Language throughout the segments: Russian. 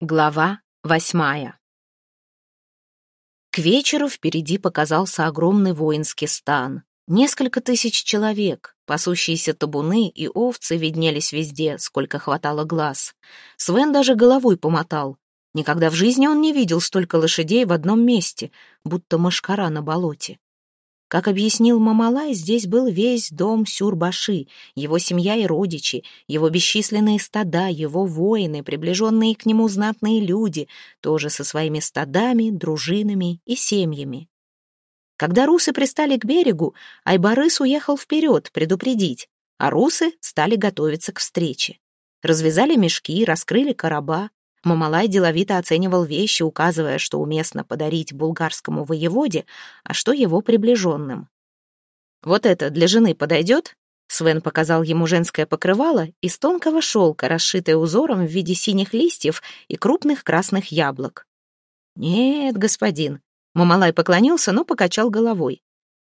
Глава восьмая К вечеру впереди показался огромный воинский стан. Несколько тысяч человек, пасущиеся табуны и овцы виднелись везде, сколько хватало глаз. Свен даже головой помотал. Никогда в жизни он не видел столько лошадей в одном месте, будто мошкара на болоте. Как объяснил Мамалай, здесь был весь дом Сюрбаши, его семья и родичи, его бесчисленные стада, его воины, приближенные к нему знатные люди, тоже со своими стадами, дружинами и семьями. Когда русы пристали к берегу, Айбарыс уехал вперед предупредить, а русы стали готовиться к встрече. Развязали мешки, раскрыли короба, Мамалай деловито оценивал вещи, указывая, что уместно подарить булгарскому воеводе, а что его приближенным. «Вот это для жены подойдет?» Свен показал ему женское покрывало из тонкого шелка, расшитое узором в виде синих листьев и крупных красных яблок. «Нет, господин». Мамалай поклонился, но покачал головой.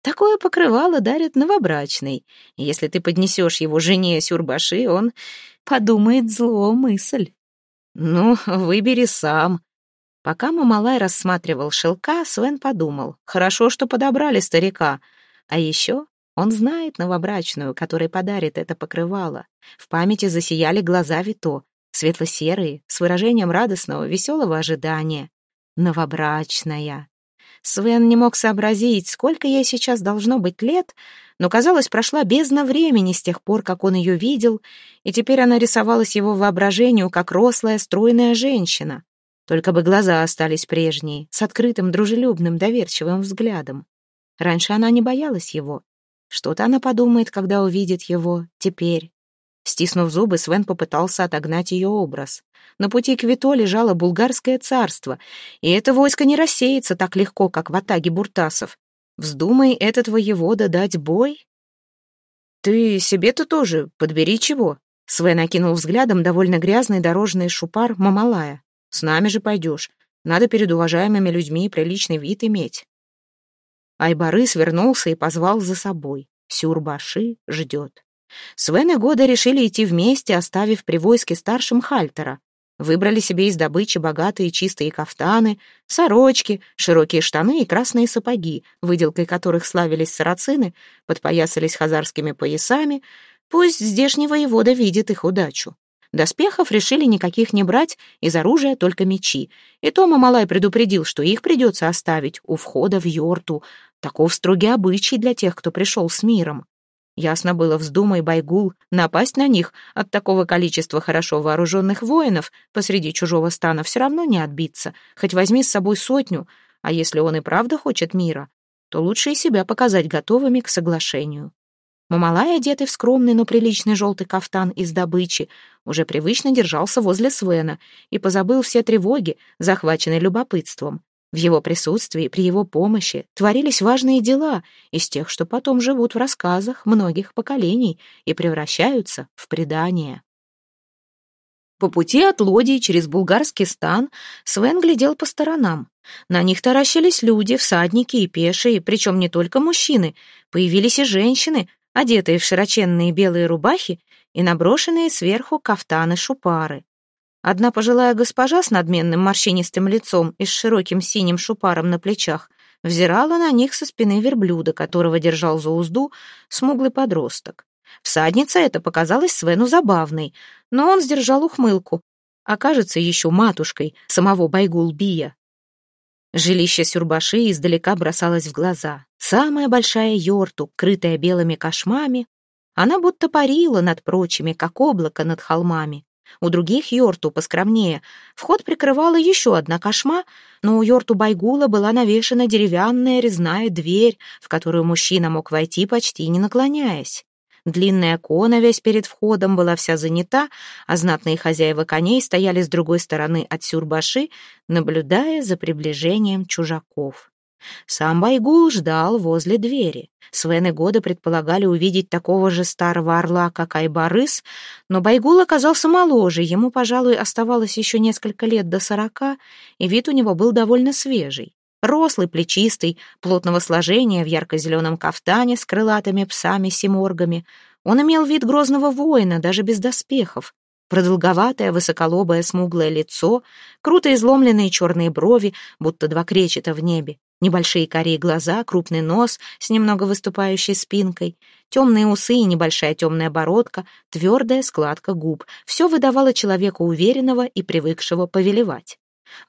«Такое покрывало дарят новобрачный. Если ты поднесешь его жене Сюрбаши, он подумает зло мысль». «Ну, выбери сам». Пока Мамалай рассматривал шелка, Свен подумал, хорошо, что подобрали старика. А еще он знает новобрачную, которой подарит это покрывало. В памяти засияли глаза Вито, светло-серые, с выражением радостного, веселого ожидания. Новобрачная. Свен не мог сообразить, сколько ей сейчас должно быть лет, но, казалось, прошла бездна времени с тех пор, как он ее видел, и теперь она рисовалась его воображению, как рослая, стройная женщина. Только бы глаза остались прежние, с открытым, дружелюбным, доверчивым взглядом. Раньше она не боялась его. Что-то она подумает, когда увидит его теперь. Стиснув зубы, Свен попытался отогнать ее образ. На пути к Вито лежало булгарское царство, и это войско не рассеется так легко, как в атаге буртасов. Вздумай этот воевода дать бой? Ты себе-то тоже подбери чего. Свен окинул взглядом довольно грязный дорожный шупар Мамалая. С нами же пойдешь. Надо перед уважаемыми людьми приличный вид иметь. Айбарыс вернулся и позвал за собой. Сюрбаши ждет. Свен и Года решили идти вместе, оставив при войске старшим Хальтера. Выбрали себе из добычи богатые чистые кафтаны, сорочки, широкие штаны и красные сапоги, выделкой которых славились сарацины, подпоясались хазарскими поясами. Пусть здешний воевода видит их удачу. Доспехов решили никаких не брать, из оружия только мечи. И Тома Малай предупредил, что их придется оставить у входа в Йорту. Таков строгий обычай для тех, кто пришел с миром. Ясно было, вздумай Байгул напасть на них от такого количества хорошо вооруженных воинов посреди чужого стана все равно не отбиться, хоть возьми с собой сотню, а если он и правда хочет мира, то лучше и себя показать готовыми к соглашению. Мамалай, одетый в скромный, но приличный желтый кафтан из добычи, уже привычно держался возле Свена и позабыл все тревоги, захваченные любопытством. В его присутствии, при его помощи творились важные дела из тех, что потом живут в рассказах многих поколений и превращаются в предания. По пути от Лодии через булгарский стан Свен глядел по сторонам. На них таращились люди, всадники и пешие, причем не только мужчины. Появились и женщины, одетые в широченные белые рубахи и наброшенные сверху кафтаны-шупары. Одна пожилая госпожа с надменным морщинистым лицом и с широким синим шупаром на плечах взирала на них со спины верблюда, которого держал за узду смуглый подросток. Всадница эта показалась Свену забавной, но он сдержал ухмылку. Окажется еще матушкой самого Байгулбия. Жилище Сюрбаши издалека бросалось в глаза. Самая большая йорту, крытая белыми кошмами, она будто парила над прочими, как облако над холмами. У других Йорту поскромнее. Вход прикрывала еще одна кошма, но у Йорту Байгула была навешена деревянная резная дверь, в которую мужчина мог войти почти не наклоняясь. Длинная кона весь перед входом была вся занята, а знатные хозяева коней стояли с другой стороны от Сюрбаши, наблюдая за приближением чужаков. Сам Байгул ждал возле двери. Свен и Года предполагали увидеть такого же старого орла, как Айбарыс, но Байгул оказался моложе, ему, пожалуй, оставалось еще несколько лет до сорока, и вид у него был довольно свежий. Рослый, плечистый, плотного сложения, в ярко-зеленом кафтане с крылатыми псами-симоргами. Он имел вид грозного воина, даже без доспехов. продолговатое, высоколобое, смуглое лицо, круто изломленные черные брови, будто два кречета в небе, небольшие карие глаза, крупный нос с немного выступающей спинкой, темные усы и небольшая темная бородка, твердая складка губ. Все выдавало человека уверенного и привыкшего повелевать.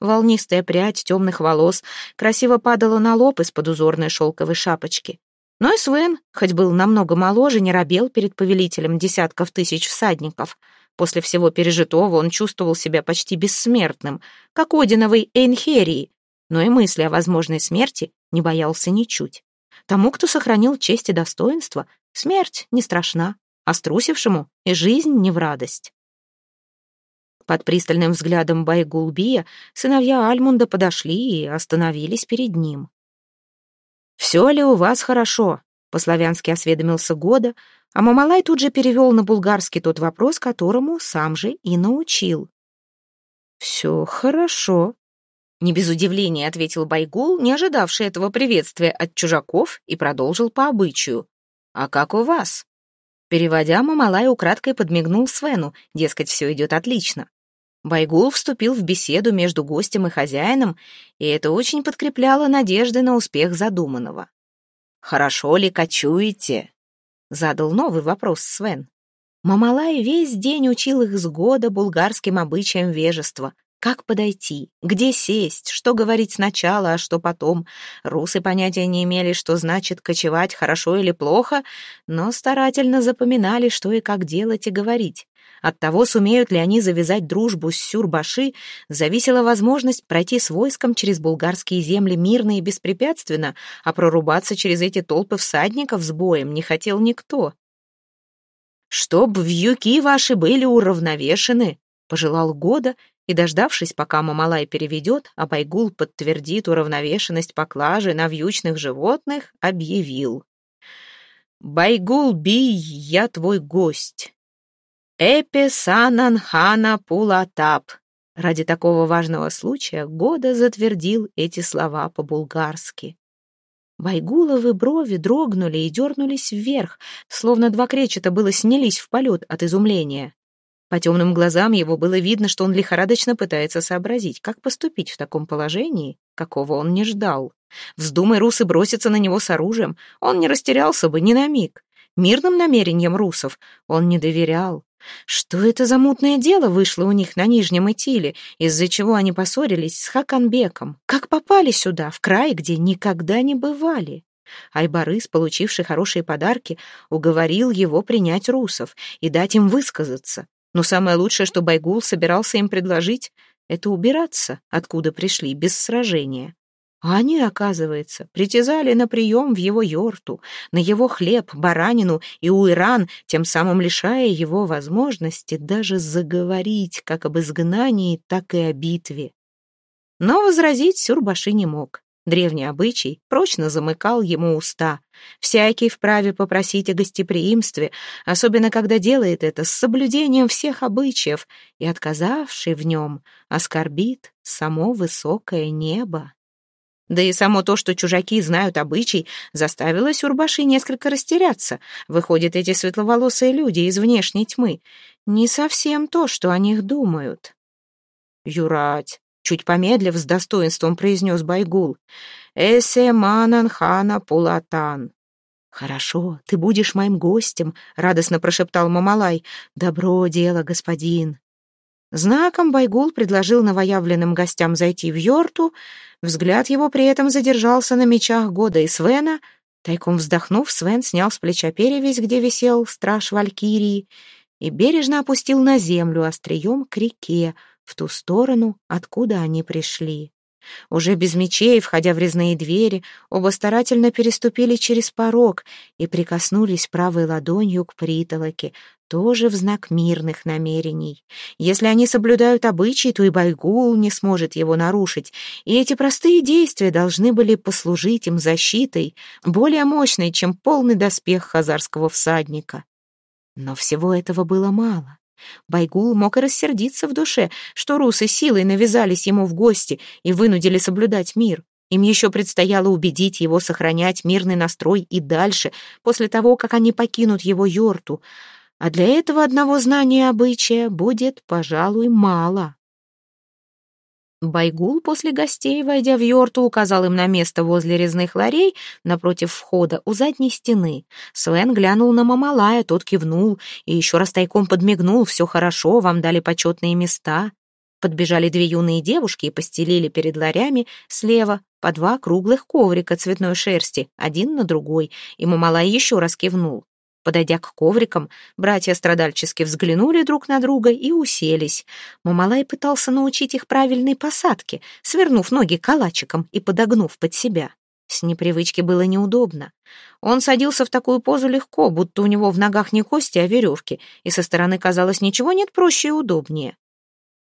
Волнистая прядь темных волос красиво падала на лоб из-под узорной шелковой шапочки. Но и Свен, хоть был намного моложе, не робел перед повелителем десятков тысяч всадников. После всего пережитого он чувствовал себя почти бессмертным, как Одиновой Эйнхерии, но и мысли о возможной смерти не боялся ничуть. Тому, кто сохранил честь и достоинство, смерть не страшна, а струсившему и жизнь не в радость. Под пристальным взглядом Байгулбия сыновья Альмунда подошли и остановились перед ним. «Все ли у вас хорошо?» — по-славянски осведомился Года, а Мамалай тут же перевел на булгарский тот вопрос, которому сам же и научил. «Все хорошо», — не без удивления ответил Байгул, не ожидавший этого приветствия от чужаков, и продолжил по обычаю. «А как у вас?» Переводя, Мамалай украдкой подмигнул Свену, дескать, все идет отлично. Байгул вступил в беседу между гостем и хозяином, и это очень подкрепляло надежды на успех задуманного. «Хорошо ли кочуете?» — задал новый вопрос Свен. Мамалай весь день учил их с года булгарским обычаям вежества. Как подойти, где сесть, что говорить сначала, а что потом. Русы понятия не имели, что значит кочевать хорошо или плохо, но старательно запоминали, что и как делать и говорить. От того, сумеют ли они завязать дружбу с Сюрбаши, зависела возможность пройти с войском через булгарские земли мирно и беспрепятственно, а прорубаться через эти толпы всадников с боем не хотел никто. «Чтоб вьюки ваши были уравновешены», — пожелал Года, и, дождавшись, пока Мамалай переведет, а Байгул подтвердит уравновешенность поклажи на вьючных животных, объявил. «Байгул Бий, я твой гость. Эпи санан хана пулатап. Ради такого важного случая Года затвердил эти слова по-булгарски. Байгуловы брови дрогнули и дернулись вверх, словно два кречета было снялись в полет от изумления. По темным глазам его было видно, что он лихорадочно пытается сообразить, как поступить в таком положении, какого он не ждал. Вздумай русы броситься на него с оружием, он не растерялся бы ни на миг. Мирным намерениям русов он не доверял. Что это за мутное дело вышло у них на Нижнем Итиле, из-за чего они поссорились с Хаканбеком? Как попали сюда, в край, где никогда не бывали? Айбарыс, получивший хорошие подарки, уговорил его принять русов и дать им высказаться. Но самое лучшее, что Байгул собирался им предложить, это убираться, откуда пришли, без сражения. А они, оказывается, притязали на прием в его йорту, на его хлеб, баранину и уиран, тем самым лишая его возможности даже заговорить как об изгнании, так и о битве. Но возразить Сюрбаши не мог. Древний обычай прочно замыкал ему уста. Всякий вправе попросить о гостеприимстве, особенно когда делает это с соблюдением всех обычаев, и отказавший в нем оскорбит само высокое небо. Да и само то, что чужаки знают обычай, заставило Сюрбаши несколько растеряться. Выходят, эти светловолосые люди из внешней тьмы не совсем то, что о них думают. Юрать, чуть помедлив, с достоинством произнес Байгул. «Эсе манан хана пулатан». «Хорошо, ты будешь моим гостем», — радостно прошептал Мамалай. «Добро дело, господин». Знаком Байгул предложил новоявленным гостям зайти в Йорту, Взгляд его при этом задержался на мечах Года и Свена. Тайком вздохнув, Свен снял с плеча перевязь, где висел страж Валькирии, и бережно опустил на землю острием к реке, в ту сторону, откуда они пришли. Уже без мечей, входя в резные двери, оба старательно переступили через порог и прикоснулись правой ладонью к притолоке, тоже в знак мирных намерений. Если они соблюдают обычаи, то и Байгул не сможет его нарушить, и эти простые действия должны были послужить им защитой, более мощной, чем полный доспех хазарского всадника. Но всего этого было мало. Байгул мог и рассердиться в душе, что русы силой навязались ему в гости и вынудили соблюдать мир. Им еще предстояло убедить его сохранять мирный настрой и дальше, после того, как они покинут его юрту. а для этого одного знания обычая будет, пожалуй, мало. Байгул после гостей, войдя в юрту, указал им на место возле резных ларей напротив входа у задней стены. Свен глянул на Мамалая, тот кивнул и еще раз тайком подмигнул. «Все хорошо, вам дали почетные места». Подбежали две юные девушки и постелили перед ларями слева по два круглых коврика цветной шерсти, один на другой, и Мамалай еще раз кивнул. Подойдя к коврикам, братья страдальчески взглянули друг на друга и уселись. Мамалай пытался научить их правильной посадке, свернув ноги калачиком и подогнув под себя. С непривычки было неудобно. Он садился в такую позу легко, будто у него в ногах не кости, а веревки, и со стороны казалось, ничего нет проще и удобнее.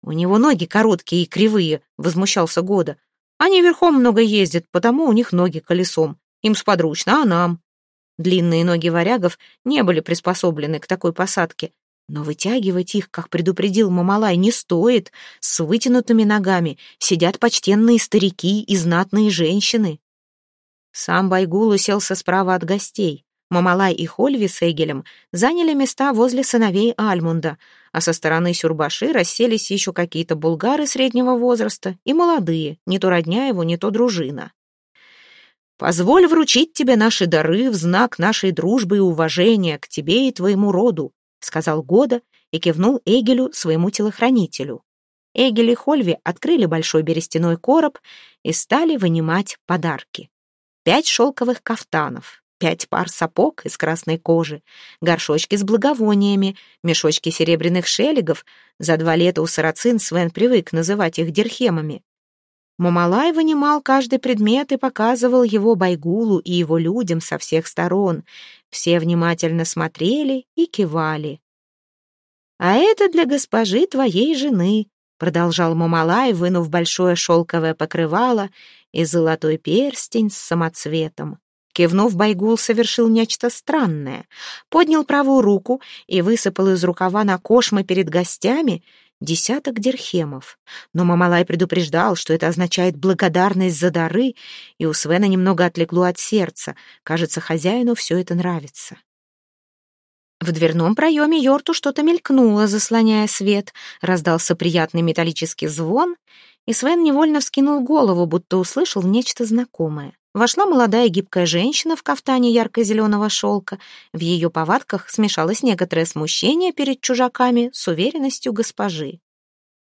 «У него ноги короткие и кривые», — возмущался Года. «Они верхом много ездят, потому у них ноги колесом. Им сподручно, а нам?» Длинные ноги варягов не были приспособлены к такой посадке, но вытягивать их, как предупредил Мамалай, не стоит. С вытянутыми ногами сидят почтенные старики и знатные женщины. Сам Байгул уселся справа от гостей. Мамалай и Хольви с Эгелем заняли места возле сыновей Альмунда, а со стороны Сюрбаши расселись еще какие-то булгары среднего возраста и молодые, не то родня его, не то дружина. Позволь вручить тебе наши дары в знак нашей дружбы и уважения к тебе и твоему роду», сказал Года и кивнул Эгелю, своему телохранителю. Эгель и Хольви открыли большой берестяной короб и стали вынимать подарки. Пять шелковых кафтанов, пять пар сапог из красной кожи, горшочки с благовониями, мешочки серебряных шелегов. За два лета у сарацин Свен привык называть их дирхемами. Мамалай вынимал каждый предмет и показывал его Байгулу и его людям со всех сторон. Все внимательно смотрели и кивали. «А это для госпожи твоей жены», — продолжал Мамалай, вынув большое шелковое покрывало и золотой перстень с самоцветом. Кивнув, Байгул совершил нечто странное. Поднял правую руку и высыпал из рукава на кошмы перед гостями десяток дирхемов. Но Мамалай предупреждал, что это означает благодарность за дары, и у Свена немного отлегло от сердца. Кажется, хозяину все это нравится. В дверном проеме Йорту что-то мелькнуло, заслоняя свет. Раздался приятный металлический звон, и Свен невольно вскинул голову, будто услышал нечто знакомое. Вошла молодая гибкая женщина в кафтане ярко-зеленого шелка. В ее повадках смешалось некоторое смущение перед чужаками с уверенностью госпожи.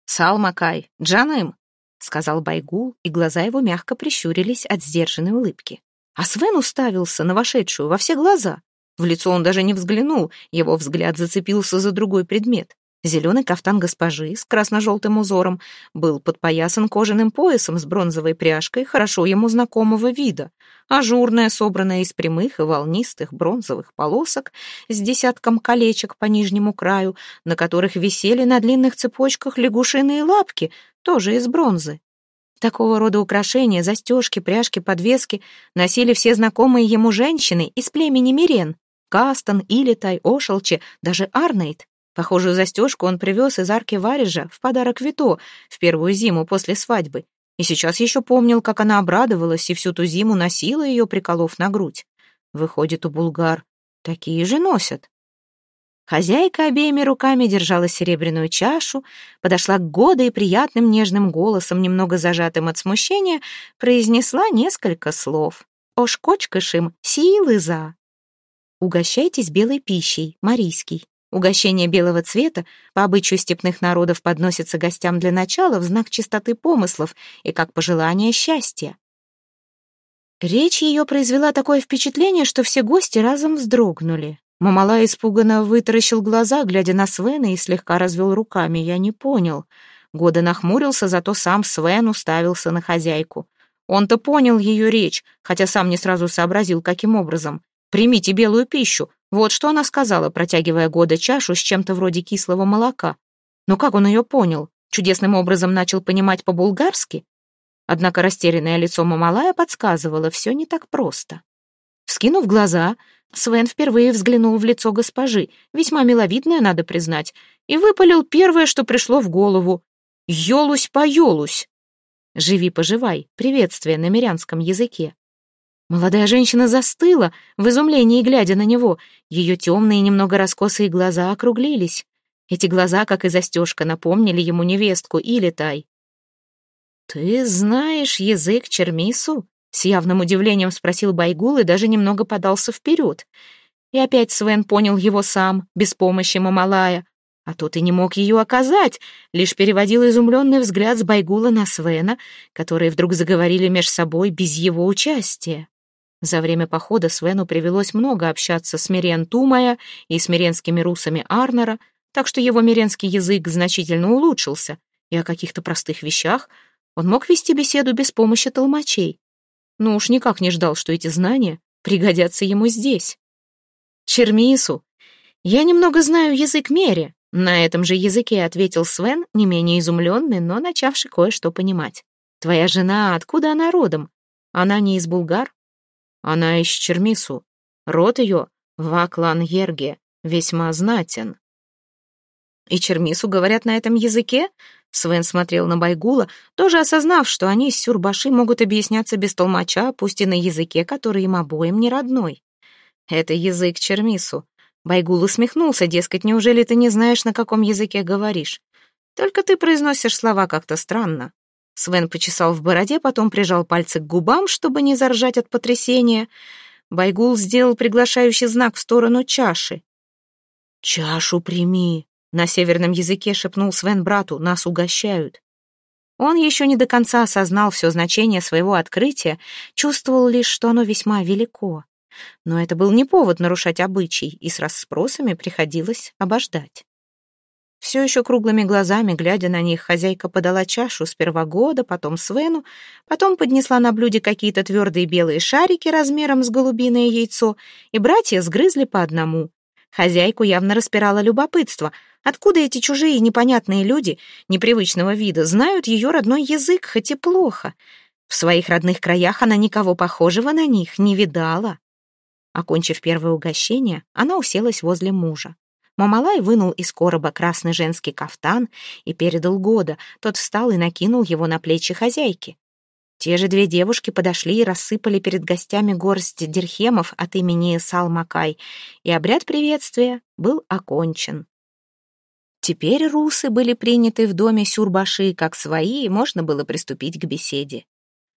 «Салмакай, Джаным!» — сказал Байгул, и глаза его мягко прищурились от сдержанной улыбки. А Свен уставился на вошедшую во все глаза. В лицо он даже не взглянул, его взгляд зацепился за другой предмет. Зеленый кафтан госпожи с красно-желтым узором был подпоясан кожаным поясом с бронзовой пряжкой хорошо ему знакомого вида, ажурная, собранная из прямых и волнистых бронзовых полосок с десятком колечек по нижнему краю, на которых висели на длинных цепочках лягушиные лапки, тоже из бронзы. Такого рода украшения, застежки, пряжки, подвески носили все знакомые ему женщины из племени Мирен — Кастон, Илитай, Ошелче, даже Арнейд. Похожую застежку он привез из арки Варежа в подарок Вито в первую зиму после свадьбы. И сейчас еще помнил, как она обрадовалась и всю ту зиму носила ее, приколов на грудь. Выходит, у булгар такие же носят. Хозяйка обеими руками держала серебряную чашу, подошла к Года и приятным нежным голосом, немного зажатым от смущения, произнесла несколько слов. «Ошкочкашим силы за!» «Угощайтесь белой пищей, марийский». Угощение белого цвета по обычаю степных народов подносится гостям для начала в знак чистоты помыслов и как пожелание счастья. Речь ее произвела такое впечатление, что все гости разом вздрогнули. Мамала испуганно вытаращил глаза, глядя на Свена, и слегка развел руками. Я не понял. Года нахмурился, зато сам Свен уставился на хозяйку. Он-то понял ее речь, хотя сам не сразу сообразил, каким образом. «Примите белую пищу», вот что она сказала, протягивая года чашу с чем-то вроде кислого молока. Но как он ее понял? Чудесным образом начал понимать по-булгарски? Однако растерянное лицо Мамалая подсказывало, все не так просто. Вскинув глаза, Свен впервые взглянул в лицо госпожи, весьма миловидное, надо признать, и выпалил первое, что пришло в голову. «Ёлусь-поёлусь!» «Живи-поживай» — приветствие на мирянском языке. Молодая женщина застыла, в изумлении глядя на него. Ее темные, немного раскосые глаза округлились. Эти глаза, как и застежка, напомнили ему невестку Илитай. «Ты знаешь язык Чермису?» — с явным удивлением спросил Байгул и даже немного подался вперед. И опять Свен понял его сам, без помощи Мамалая. А тот и не мог ее оказать, лишь переводил изумленный взгляд с Байгула на Свена, которые вдруг заговорили меж собой без его участия. За время похода Свену привелось много общаться с Мирен Тумая и с миренскими русами Арнера, так что его миренский язык значительно улучшился, и о каких-то простых вещах он мог вести беседу без помощи толмачей. Но уж никак не ждал, что эти знания пригодятся ему здесь. «Чермису, я немного знаю язык Мере», на этом же языке ответил Свен, не менее изумленный, но начавший кое-что понимать. «Твоя жена, откуда она родом? Она не из Булгар?» «Она из Чермису. Род ее, Ваклан Ерге, весьма знатен». «И Чермису говорят на этом языке?» Свен смотрел на Байгула, тоже осознав, что они с Сюрбаши могут объясняться без толмача, пусть и на языке, который им обоим не родной. «Это язык Чермису», Байгул усмехнулся, дескать, неужели ты не знаешь, на каком языке говоришь? Только ты произносишь слова как-то странно. Свен почесал в бороде, потом прижал пальцы к губам, чтобы не заржать от потрясения. Байгул сделал приглашающий знак в сторону чаши. «Чашу прими!» — на северном языке шепнул Свен брату. «Нас угощают». Он еще не до конца осознал все значение своего открытия, чувствовал лишь, что оно весьма велико. Но это был не повод нарушать обычай, и с расспросами приходилось обождать. Все еще круглыми глазами, глядя на них, хозяйка подала чашу сперва года, потом Свену, потом поднесла на блюде какие-то твердые белые шарики размером с голубиное яйцо, и братья сгрызли по одному. Хозяйку явно распирало любопытство. Откуда эти чужие непонятные люди, непривычного вида, знают ее родной язык, хоть и плохо? В своих родных краях она никого похожего на них не видала. Окончив первое угощение, она уселась возле мужа. Мамалай вынул из короба красный женский кафтан и передал Года. Тот встал и накинул его на плечи хозяйки. Те же две девушки подошли и рассыпали перед гостями горсть дирхемов от имени Салмакай, и обряд приветствия был окончен. Теперь русы были приняты в доме Сюрбаши как свои, и можно было приступить к беседе.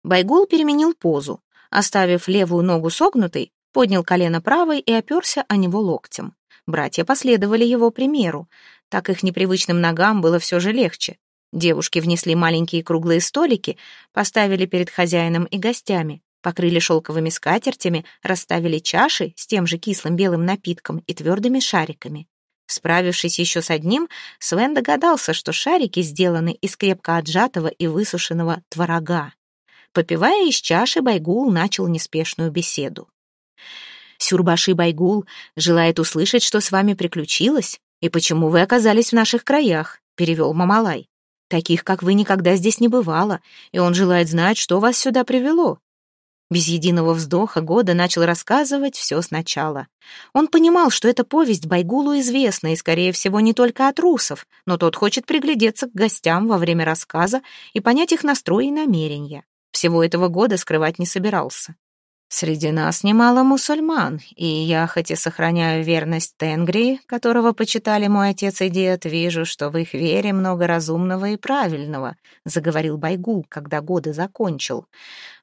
Байгул переменил позу. Оставив левую ногу согнутой, поднял колено правой и оперся о него локтем. Братья последовали его примеру. Так их непривычным ногам было все же легче. Девушки внесли маленькие круглые столики, поставили перед хозяином и гостями, покрыли шелковыми скатертями, расставили чаши с тем же кислым белым напитком и твердыми шариками. Справившись еще с одним, Свен догадался, что шарики сделаны из крепко отжатого и высушенного творога. Попивая из чаши, Байгул начал неспешную беседу. Сюрбаши Байгул желает услышать, что с вами приключилось и почему вы оказались в наших краях», — перевел Мамалай. «Таких, как вы, никогда здесь не бывало, и он желает знать, что вас сюда привело». Без единого вздоха Года начал рассказывать все сначала. Он понимал, что эта повесть Байгулу известна, и, скорее всего, не только от русов, но тот хочет приглядеться к гостям во время рассказа и понять их настрой и намерения. Всего этого года скрывать не собирался. Среди нас немало мусульман, и я, хоть и сохраняю верность Тенгри, которого почитали мой отец и дед, вижу, что в их вере много разумного и правильного», — заговорил Байгул, когда годы закончил.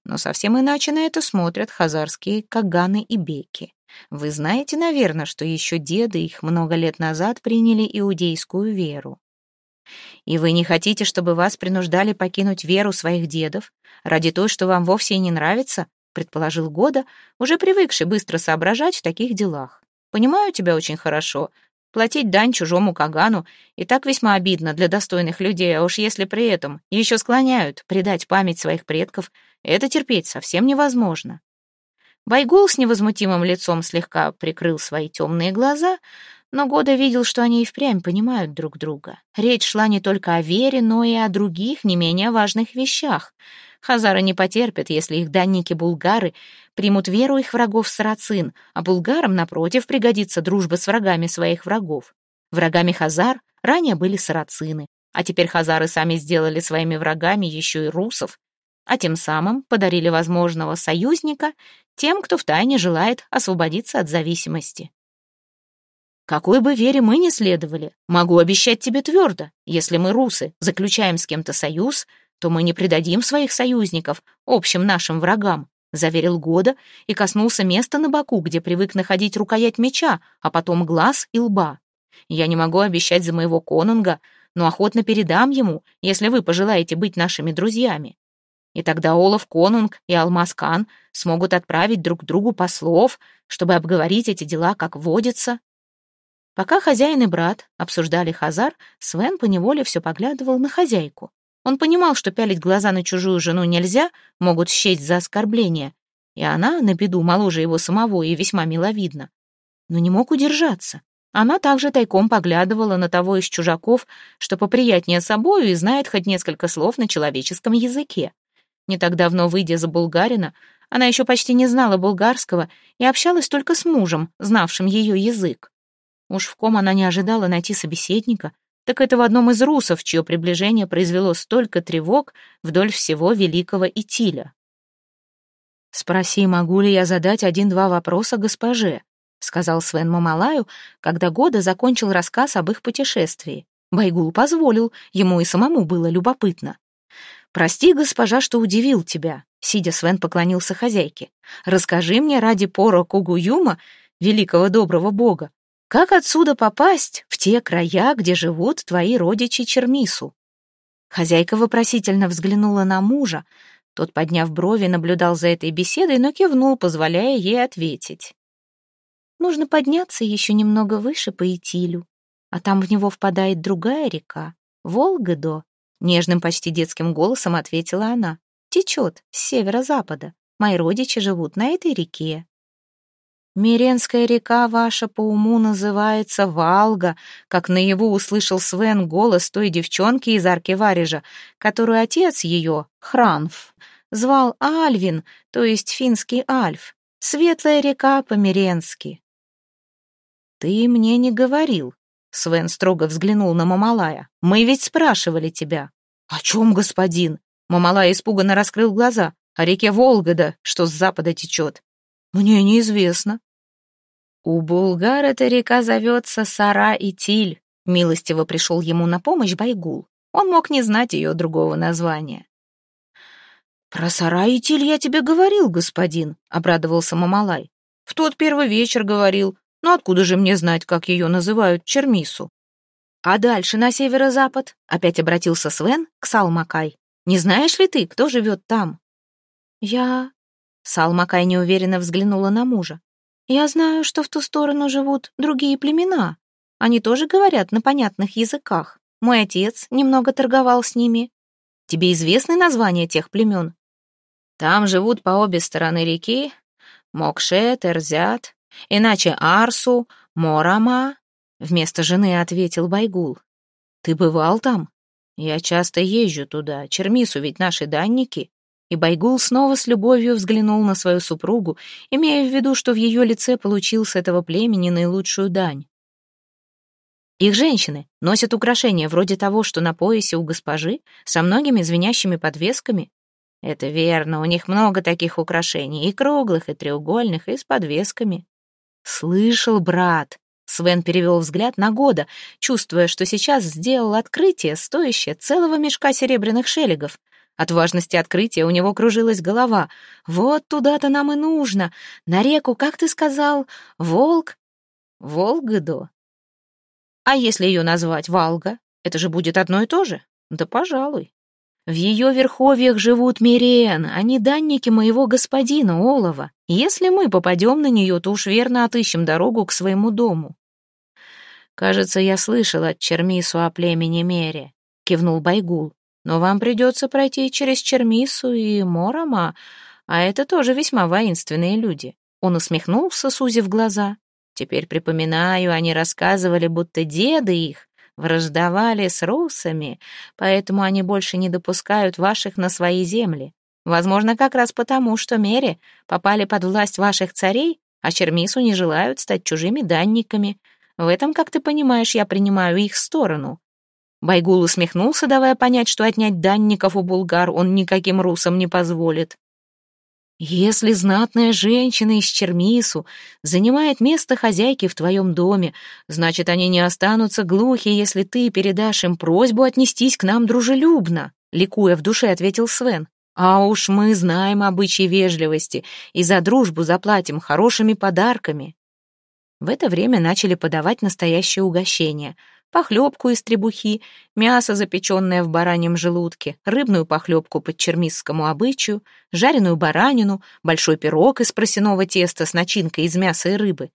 «Но совсем иначе на это смотрят хазарские каганы и беки. Вы знаете, наверное, что еще деды их много лет назад приняли иудейскую веру. И вы не хотите, чтобы вас принуждали покинуть веру своих дедов ради той, что вам вовсе и не нравится?» Предположил Года, уже привыкший быстро соображать в таких делах. «Понимаю тебя очень хорошо. Платить дань чужому Кагану и так весьма обидно для достойных людей, а уж если при этом еще склоняют предать память своих предков, это терпеть совсем невозможно». Байгул с невозмутимым лицом слегка прикрыл свои темные глаза, но Года видел, что они и впрямь понимают друг друга. Речь шла не только о вере, но и о других, не менее важных вещах — Хазары не потерпят, если их данники-булгары примут веру их врагов сарацин, а булгарам, напротив, пригодится дружба с врагами своих врагов. Врагами хазар ранее были сарацины, а теперь хазары сами сделали своими врагами еще и русов. а тем самым подарили возможного союзника тем, кто втайне желает освободиться от зависимости. Какой бы вере мы ни следовали, могу обещать тебе твердо, если мы, русы, заключаем с кем-то союз, то мы не предадим своих союзников общим нашим врагам, заверил Года и коснулся места на боку, где привык находить рукоять меча, а потом глаз и лба. Я не могу обещать за моего конунга, но охотно передам ему, если вы пожелаете быть нашими друзьями. И тогда Олаф Конунг и Алмаз Кан смогут отправить друг другу послов, чтобы обговорить эти дела как водится. Пока хозяин и брат обсуждали Хазар, Свен поневоле все поглядывал на хозяйку. Он понимал, что пялить глаза на чужую жену нельзя, могут счесть за оскорбление, и она, на беду, моложе его самого и весьма миловидна. Но не мог удержаться. Она также тайком поглядывала на того из чужаков, что поприятнее собою и знает хоть несколько слов на человеческом языке. Не так давно, выйдя за булгарина, она еще почти не знала булгарского и общалась только с мужем, знавшим ее язык. Уж в ком она не ожидала найти собеседника, так это в одном из русов, чье приближение произвело столько тревог вдоль всего великого Итиля. «Спроси, могу ли я задать один-два вопроса госпоже?» — сказал Свен Мамалаю, когда Года закончил рассказ об их путешествии. Байгул позволил, ему и самому было любопытно. «Прости, госпожа, что удивил тебя», — сидя Свен поклонился хозяйке. «Расскажи мне ради пора Кугуюма, великого доброго бога, как отсюда попасть в те края, где живут твои родичи Чермису?» Хозяйка вопросительно взглянула на мужа. Тот, подняв брови, наблюдал за этой беседой, но кивнул, позволяя ей ответить. «Нужно подняться еще немного выше по Итилю, а там в него впадает другая река, Волгодо, Нежным, почти детским голосом ответила она. «Течет с северо-запада. Мои родичи живут на этой реке». «Миренская река ваша по уму называется Валга», как наяву услышал Свен голос той девчонки из арки Варежа, которую отец ее, Хранф, звал Альвин, то есть финский Альф. Светлая река по-миренски. «Ты мне не говорил», Свен строго взглянул на Мамалая. «Мы ведь спрашивали тебя». «О чем, господин?» Мамалай испуганно раскрыл глаза. «О реке Волгода, что с запада течет». «Мне неизвестно». «У булгар эта река зовется Сара и Тиль», милостиво пришел ему на помощь Байгул. Он мог не знать ее другого названия. «Про Сара и Тиль я тебе говорил, господин», — обрадовался Мамалай. «В тот первый вечер говорил, но откуда же мне знать, как ее называют Чермису? А дальше на северо-запад опять обратился Свен к Салмакай. Не знаешь ли ты, кто живет там? Я... Салмакай неуверенно взглянула на мужа. Я знаю, что в ту сторону живут другие племена. Они тоже говорят на понятных языках. Мой отец немного торговал с ними. Тебе известны названия тех племен? Там живут по обе стороны реки Мокше, Терзят, Иначе Арсу, Морама, вместо жены ответил Байгул. Ты бывал там? Я часто езжу туда, Чермису ведь наши данники. И Байгул снова с любовью взглянул на свою супругу, имея в виду, что в ее лице получил с этого племени наилучшую дань. Их женщины носят украшения вроде того, что на поясе у госпожи, со многими звенящими подвесками. Это верно, у них много таких украшений, и круглых, и треугольных, и с подвесками. «Слышал, брат!» Свен перевел взгляд на Года, чувствуя, что сейчас сделал открытие, стоящее целого мешка серебряных шелегов. От важности открытия у него кружилась голова. «Вот туда-то нам и нужно! На реку, как ты сказал, Волк?» «Волгодо». «А если ее назвать Валга, это же будет одно и то же?» «Да, пожалуй». В ее верховьях живут Мириен, они данники моего господина Олова. Если мы попадем на нее, то уж верно отыщем дорогу к своему дому. Кажется, я слышал от Чермису о племени Мере, кивнул Байгул. Но вам придется пройти через Чермису и Морома, а это тоже весьма воинственные люди. Он усмехнулся, сузив глаза. Теперь припоминаю, они рассказывали, будто деды их враждовали с русами, поэтому они больше не допускают ваших на свои земли. Возможно, как раз потому, что Мере попали под власть ваших царей, а Чермису не желают стать чужими данниками. В этом, как ты понимаешь, я принимаю их сторону. Байгул усмехнулся, давая понять, что отнять данников у булгар он никаким русам не позволит. Если знатная женщина из Чермису занимает место хозяйки в твоем доме, значит, они не останутся глухи, если ты передашь им просьбу отнестись к нам дружелюбно, ликуя в душе, ответил Свен. А уж мы знаем обычаи вежливости и за дружбу заплатим хорошими подарками. В это время начали подавать настоящее угощение — похлебку из требухи, мясо, запеченное в бараньем желудке, рыбную похлебку по чермисскому обычаю, жареную баранину, большой пирог из просяного теста с начинкой из мяса и рыбы.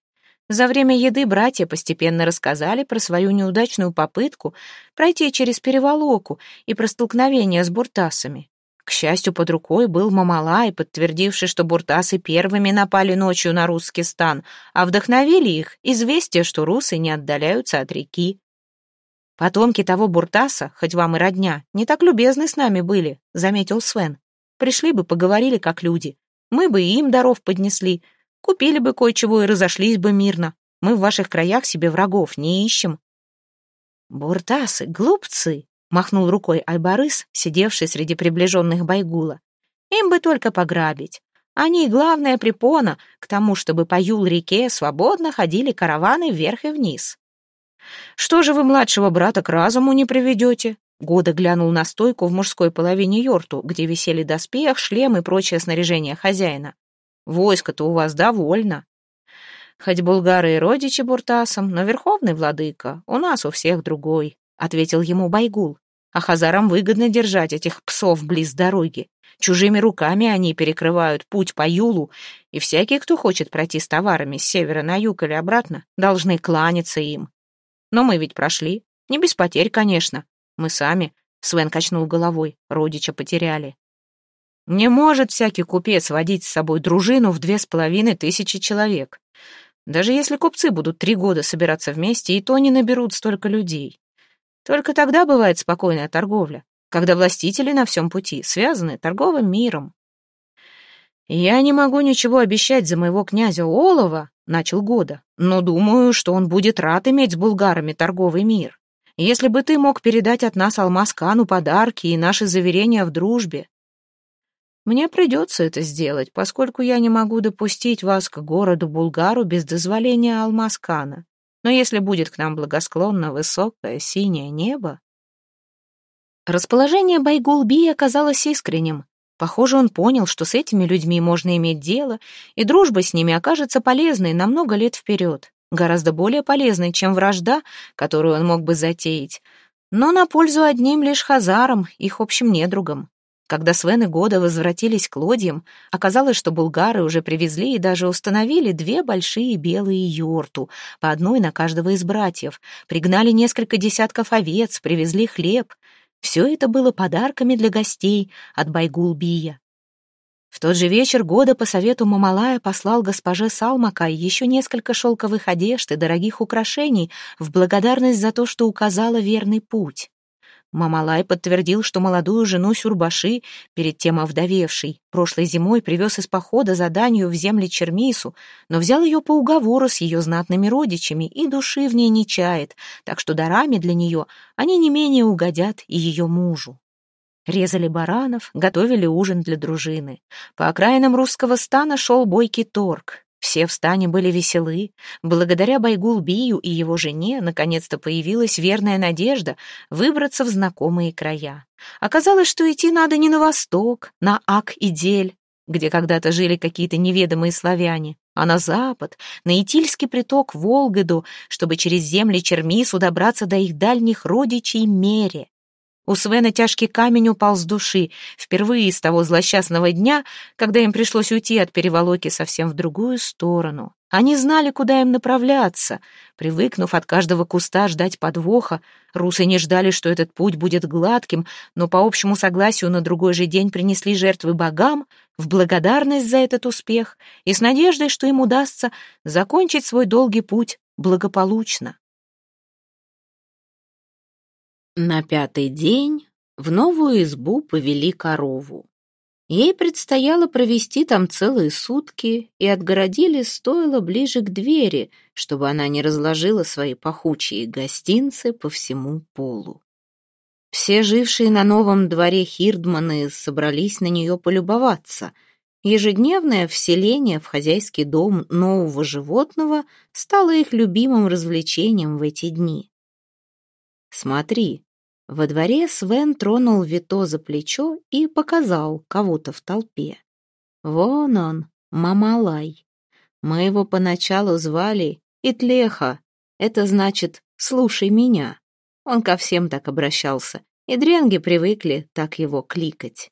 За время еды братья постепенно рассказали про свою неудачную попытку пройти через переволоку и про столкновение с буртасами. К счастью, под рукой был Мамалай, подтвердивший, что буртасы первыми напали ночью на русский стан, а вдохновили их известие, что русы не отдаляются от реки. «Потомки того Буртаса, хоть вам и родня, не так любезны с нами были», — заметил Свен. «Пришли бы, поговорили как люди. Мы бы и им даров поднесли, купили бы кое-чего и разошлись бы мирно. Мы в ваших краях себе врагов не ищем». «Буртасы, глупцы!» — махнул рукой Айбарыс, сидевший среди приближенных Байгула. «Им бы только пограбить. Они главная препона к тому, чтобы по Юл-реке свободно ходили караваны вверх и вниз. Что же вы младшего брата к разуму не приведете?» Года глянул на стойку в мужской половине юрту, где висели доспех, шлем и прочее снаряжение хозяина. «Войско-то у вас довольно. Хоть булгары и родичи буртасам, но верховный владыка у нас у всех другой», — ответил ему Байгул. «А хазарам выгодно держать этих псов близ дороги. Чужими руками они перекрывают путь по Юлу, и всякий, кто хочет пройти с товарами с севера на юг или обратно, должны кланяться им. Но мы ведь прошли. Не без потерь, конечно. Мы сами, Свен качнул головой, родича потеряли. Не может всякий купец водить с собой дружину в две с половиной тысячи человек. Даже если купцы будут три года собираться вместе, и то не наберут столько людей. Только тогда бывает спокойная торговля, когда властители на всем пути связаны торговым миром. Я не могу ничего обещать за моего князя Олова, начал года, но думаю, что он будет рад иметь с булгарами торговый мир. Если бы ты мог передать от нас Алмаскану подарки и наши заверения в дружбе. Мне придется это сделать, поскольку я не могу допустить вас к городу Булгару без дозволения Алмаскана. Но если будет к нам благосклонно высокое синее небо... Расположение Байгулби оказалось искренним. Похоже, он понял, что с этими людьми можно иметь дело, и дружба с ними окажется полезной на много лет вперед, гораздо более полезной, чем вражда, которую он мог бы затеять, но на пользу одним лишь хазарам, их общим недругам. Когда Свен и Года возвратились к лодьям, оказалось, что булгары уже привезли и даже установили две большие белые юрту, по одной на каждого из братьев, пригнали несколько десятков овец, привезли хлеб — все это было подарками для гостей от Байгулбия. В тот же вечер года по совету Мамалая послал госпоже Салмакай еще несколько шелковых одежд и дорогих украшений в благодарность за то, что указала верный путь. Мамалай подтвердил, что молодую жену Сюрбаши, перед тем овдовевшей, прошлой зимой привез из похода заданию в земли Чермису, но взял ее по уговору с ее знатными родичами и души в ней не чает, так что дарами для нее они не менее угодят и ее мужу. Резали баранов, готовили ужин для дружины. По окраинам русского стана шел бойкий торг. Все в стане были веселы. Благодаря Байгулбию и его жене наконец-то появилась верная надежда выбраться в знакомые края. Оказалось, что идти надо не на восток, на Ак и Дель, где когда-то жили какие-то неведомые славяне, а на запад, на Итильский приток Волгоду, чтобы через земли Чермису добраться до их дальних родичей Мере. У Свена тяжкий камень упал с души, впервые с того злосчастного дня, когда им пришлось уйти от переволоки совсем в другую сторону. Они знали, куда им направляться. Привыкнув от каждого куста ждать подвоха, русы не ждали, что этот путь будет гладким, но по общему согласию на другой же день принесли жертвы богам в благодарность за этот успех и с надеждой, что им удастся закончить свой долгий путь благополучно. На пятый день в новую избу повели корову. Ей предстояло провести там целые сутки, и отгородили стоило ближе к двери, чтобы она не разложила свои пахучие гостинцы по всему полу. Все жившие на новом дворе Хирдманы собрались на нее полюбоваться. Ежедневное вселение в хозяйский дом нового животного стало их любимым развлечением в эти дни. «Смотри», во дворе Свен тронул Вито за плечо и показал кого-то в толпе. «Вон он, Мамалай. Мы его поначалу звали Итлеха. Это значит «слушай меня». Он ко всем так обращался, и дренги привыкли так его кликать.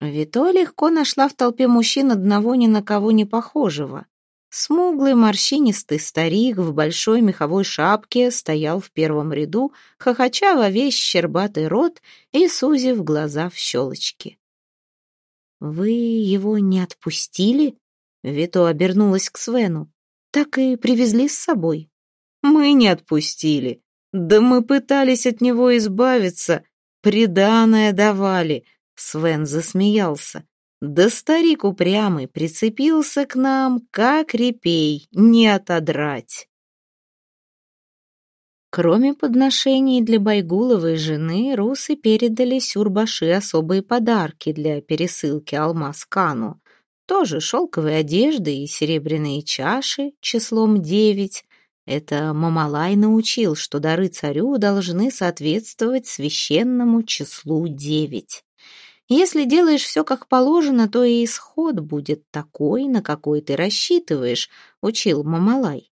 Вито легко нашла в толпе мужчин одного ни на кого не похожего. Смуглый морщинистый старик в большой меховой шапке стоял в первом ряду, хохоча во весь щербатый рот и сузив глаза в щелочки. «Вы его не отпустили?» Вито обернулась к Свену. «Так и привезли с собой». «Мы не отпустили. Да мы пытались от него избавиться. Приданое давали». Свен засмеялся. Да старик упрямый прицепился к нам, как репей, не отодрать. Кроме подношений для Байгуловой жены, русы передали Сюрбаши особые подарки для пересылки алмаз-кану. Тоже шелковые одежды и серебряные чаши числом девять. Это Мамалай научил, что дары царю должны соответствовать священному числу девять. Если делаешь все как положено, то и исход будет такой, на какой ты рассчитываешь, учил Мамалай.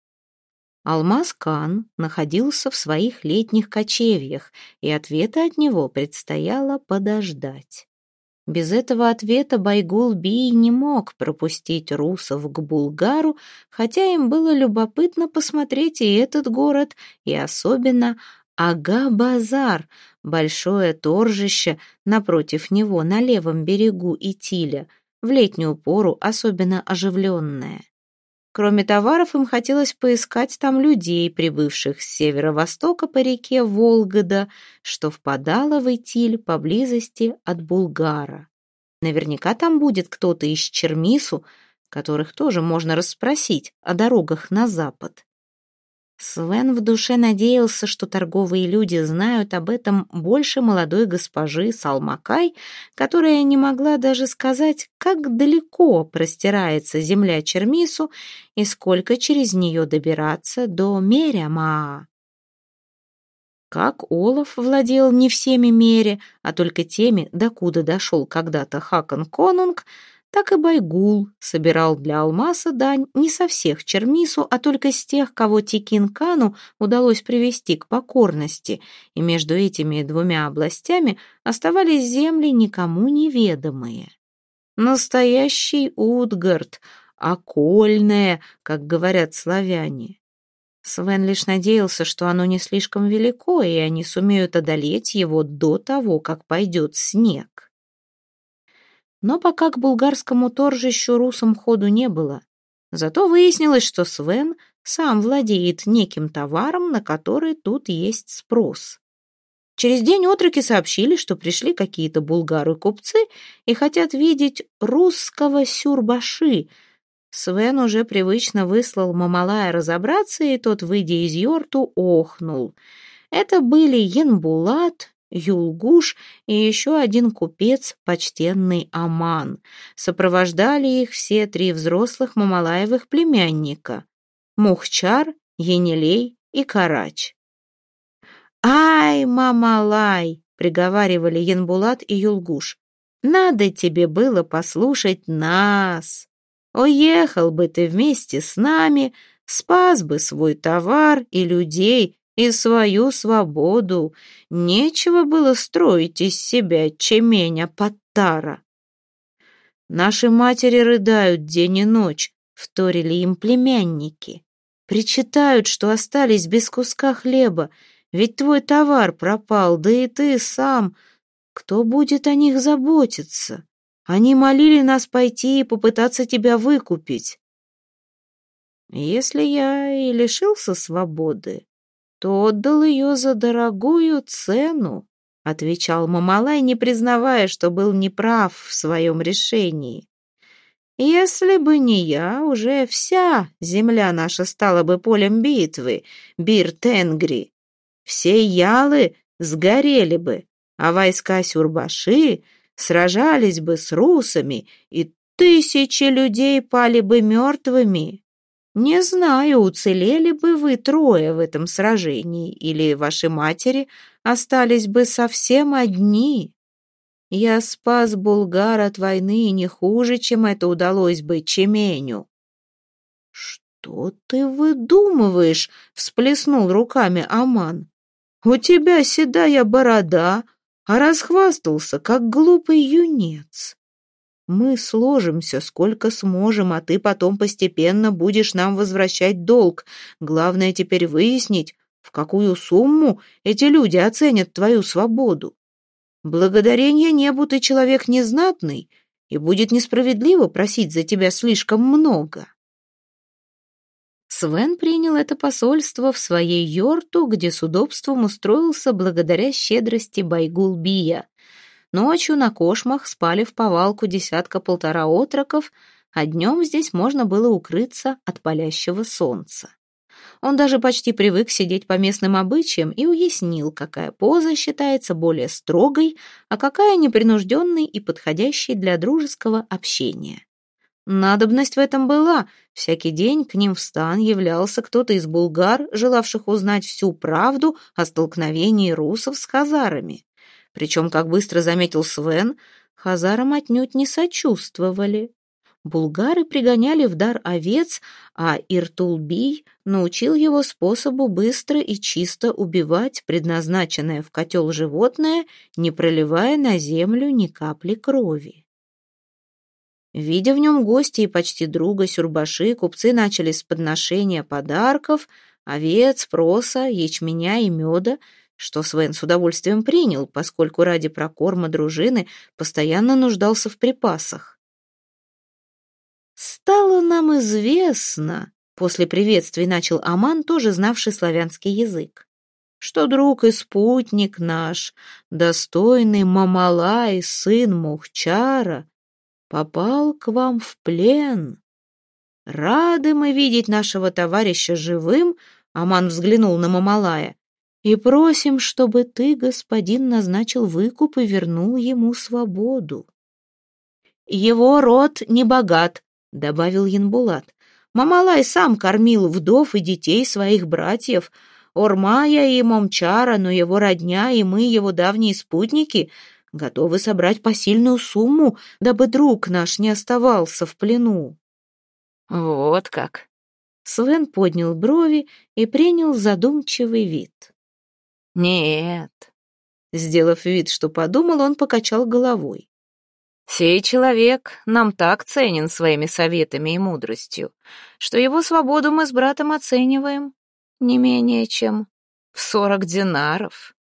Алмаз-Кан находился в своих летних кочевьях, и ответа от него предстояло подождать. Без этого ответа Байгул-Бий не мог пропустить русов к Булгару, хотя им было любопытно посмотреть и этот город, и особенно Ага-базар, большое торжище напротив него на левом берегу Итиля, в летнюю пору особенно оживленное. Кроме товаров, им хотелось поискать там людей, прибывших с северо-востока по реке Волгода, что впадала в Итиль поблизости от Булгара. Наверняка там будет кто-то из Чермису, которых тоже можно расспросить о дорогах на запад. Свен в душе надеялся, что торговые люди знают об этом больше молодой госпожи Салмакай, которая не могла даже сказать, как далеко простирается земля Чермису и сколько через нее добираться до Мерямаа. Как Олаф владел не всеми мере, а только теми, докуда дошел когда-то Хакон Конунг, так и Байгул собирал для Алмаса дань не со всех Чермису, а только с тех, кого Тикинкану удалось привести к покорности, и между этими двумя областями оставались земли никому неведомые. Настоящий Утгард, окольное, как говорят славяне. Свен лишь надеялся, что оно не слишком велико, и они сумеют одолеть его до того, как пойдет снег. Но пока к булгарскому торжищу русам ходу не было. Зато выяснилось, что Свен сам владеет неким товаром, на который тут есть спрос. Через день отроки сообщили, что пришли какие-то булгары-купцы и хотят видеть русского сюрбаши. Свен уже привычно выслал Мамалая разобраться, и тот, выйдя из юрту, охнул. Это были Янбулат, Юлгуш и еще один купец, почтенный Аман. Сопровождали их все три взрослых Мамалаевых племянника — Мухчар, Енелей и Карач. «Ай, Мамалай!» — приговаривали Янбулат и Юлгуш. «Надо тебе было послушать нас! Уехал бы ты вместе с нами, спас бы свой товар и людей, и свою свободу. Нечего было строить из себя чеменя Паттара. Наши матери рыдают день и ночь, вторили им племянники. Причитают, что остались без куска хлеба, ведь твой товар пропал, да и ты сам. Кто будет о них заботиться? Они молили нас пойти и попытаться тебя выкупить. Если я и лишился свободы, то отдал ее за дорогую цену, отвечал Мамалай, не признавая, что был неправ в своем решении. Если бы не я, уже вся земля наша стала бы полем битвы, Бир-Тенгри. Все ялы сгорели бы, а войска Сюрбаши сражались бы с русами, и тысячи людей пали бы мертвыми. Не знаю, уцелели бы вы трое в этом сражении, или ваши матери остались бы совсем одни. Я спас Булгар от войны не хуже, чем это удалось бы Чеменю. «Что ты выдумываешь?» — всплеснул руками Аман. «У тебя седая борода, а расхвастался, как глупый юнец. Мы сложимся сколько сможем, а ты потом постепенно будешь нам возвращать долг. Главное теперь выяснить, в какую сумму эти люди оценят твою свободу. Благодарение небу ты человек незнатный, и будет несправедливо просить за тебя слишком много. Свен принял это посольство в своей йорту, где с удобством устроился благодаря щедрости Байгулбия. Ночью на кошмах спали в повалку десятка-полтора отроков, а днем здесь можно было укрыться от палящего солнца. Он даже почти привык сидеть по местным обычаям и уяснил, какая поза считается более строгой, а какая непринужденной и подходящей для дружеского общения. Надобность в этом была. Всякий день к ним в стан являлся кто-то из булгар, желавших узнать всю правду о столкновении русов с хазарами. Причем, как быстро заметил Свен, хазарам отнюдь не сочувствовали. Булгары пригоняли в дар овец, а Иртулбий научил его способу быстро и чисто убивать предназначенное в котел животное, не проливая на землю ни капли крови. Видя в нем гостя и почти друга Сюрбаши, купцы начали с подношения подарков, овец, проса, ячменя и меда, что Свен с удовольствием принял, поскольку ради прокорма дружины постоянно нуждался в припасах. «Стало нам известно», — после приветствий начал Аман, тоже знавший славянский язык, «что друг и спутник наш, достойный Мамалай, сын Мухчара, попал к вам в плен. Рады мы видеть нашего товарища живым, Аман взглянул на Мамалая, и просим, чтобы ты, господин, назначил выкуп и вернул ему свободу. Его род не богат, добавил Янбулат. Мамалай сам кормил вдов и детей своих братьев, Ормая и Момчара, но его родня и мы, его давние спутники, готовы собрать посильную сумму, дабы друг наш не оставался в плену. Вот как. Свен поднял брови и принял задумчивый вид. Нет. Сделав вид, что подумал, он покачал головой. Сей человек нам так ценен своими советами и мудростью, что его свободу мы с братом оцениваем не менее чем в сорок динаров.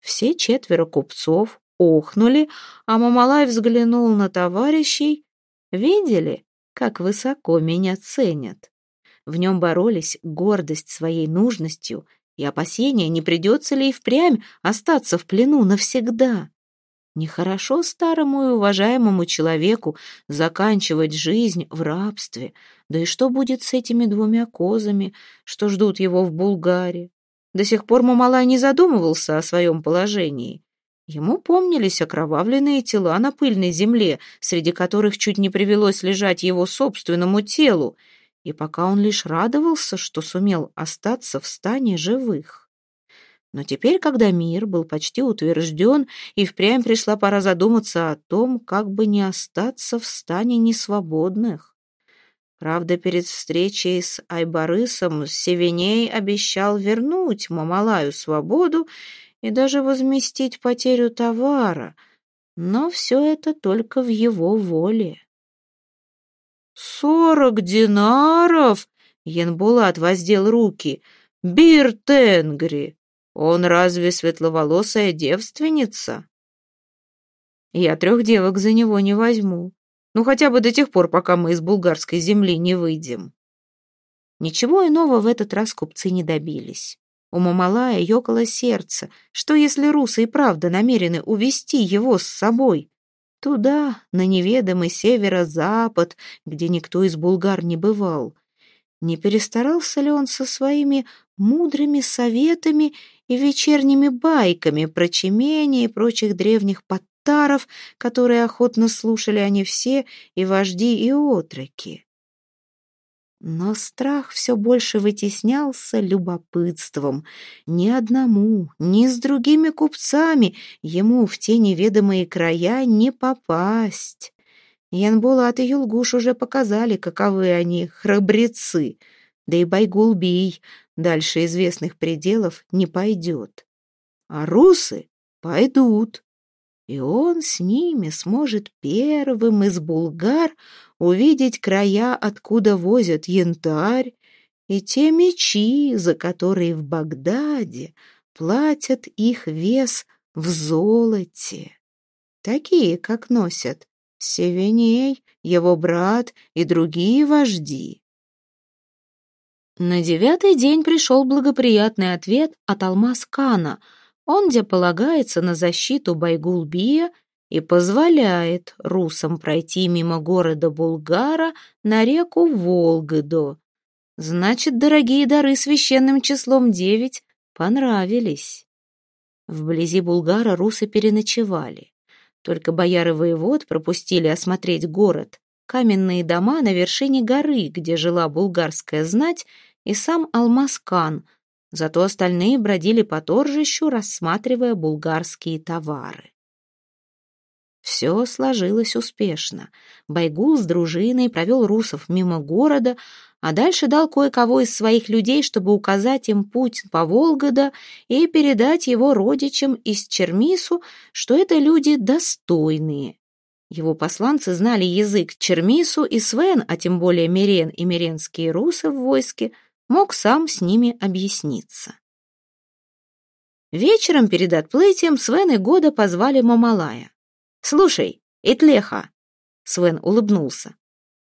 Все четверо купцов охнули, а Мамалай взглянул на товарищей. Видели, как высоко меня ценят? В нем боролись гордость своей нужностью и опасения, не придется ли и впрямь остаться в плену навсегда. Нехорошо старому и уважаемому человеку заканчивать жизнь в рабстве. Да и что будет с этими двумя козами, что ждут его в Булгарии? До сих пор Мамалай не задумывался о своем положении. Ему помнились окровавленные тела на пыльной земле, среди которых чуть не привелось лежать его собственному телу, и пока он лишь радовался, что сумел остаться в стане живых. Но теперь, когда мир был почти утвержден, и впрямь пришла пора задуматься о том, как бы не остаться в стане несвободных. Правда, перед встречей с Айбарысом Севеней обещал вернуть Мамалаю свободу и даже возместить потерю товара, но все это только в его воле. «Сорок динаров!» — Янбулат воздел руки. «Бир Тенгри! Он разве светловолосая девственница?» «Я трех девок за него не возьму. Ну, хотя бы до тех пор, пока мы из булгарской земли не выйдем». Ничего иного в этот раз купцы не добились. У Мамалая ёкало сердце. Что, если русы и правда намерены увести его с собой? Туда, на неведомый северо-запад, где никто из булгар не бывал. Не перестарался ли он со своими мудрыми советами и вечерними байками про чемени и прочих древних подтаров, которые охотно слушали они все, и вожди, и отроки. Но страх все больше вытеснялся любопытством. Ни одному, ни с другими купцами ему в те неведомые края не попасть. Янбулат и Юлгуш уже показали, каковы они храбрецы, да и Байгулбий дальше известных пределов не пойдет. А русы пойдут, и он с ними сможет первым из булгар увидеть края, откуда возят янтарь, и те мечи, за которые в Багдаде платят их вес в золоте, такие, как носят Севеней, его брат и другие вожди. На девятый день пришел благоприятный ответ от Алмаз-Кана. Он где полагается на защиту Байгулбия и позволяет русам пройти мимо города Булгара на реку Волгоду. Значит, дорогие дары священным числом девять понравились. Вблизи Булгара русы переночевали. Только бояры воевод пропустили осмотреть город, каменные дома на вершине горы, где жила булгарская знать, и сам Алмаскан. Зато остальные бродили по торжищу, рассматривая булгарские товары. Все сложилось успешно. Байгул с дружиной провел русов мимо города, а дальше дал кое-кого из своих людей, чтобы указать им путь по Волгода и передать его родичам из Чермису, что это люди достойные. Его посланцы знали язык Чермису, и Свен, а тем более Мирен и миренские русы в войске, мог сам с ними объясниться. Вечером перед отплытием Свен и Года позвали Мамалая. «Слушай, Итлеха!» Свен улыбнулся.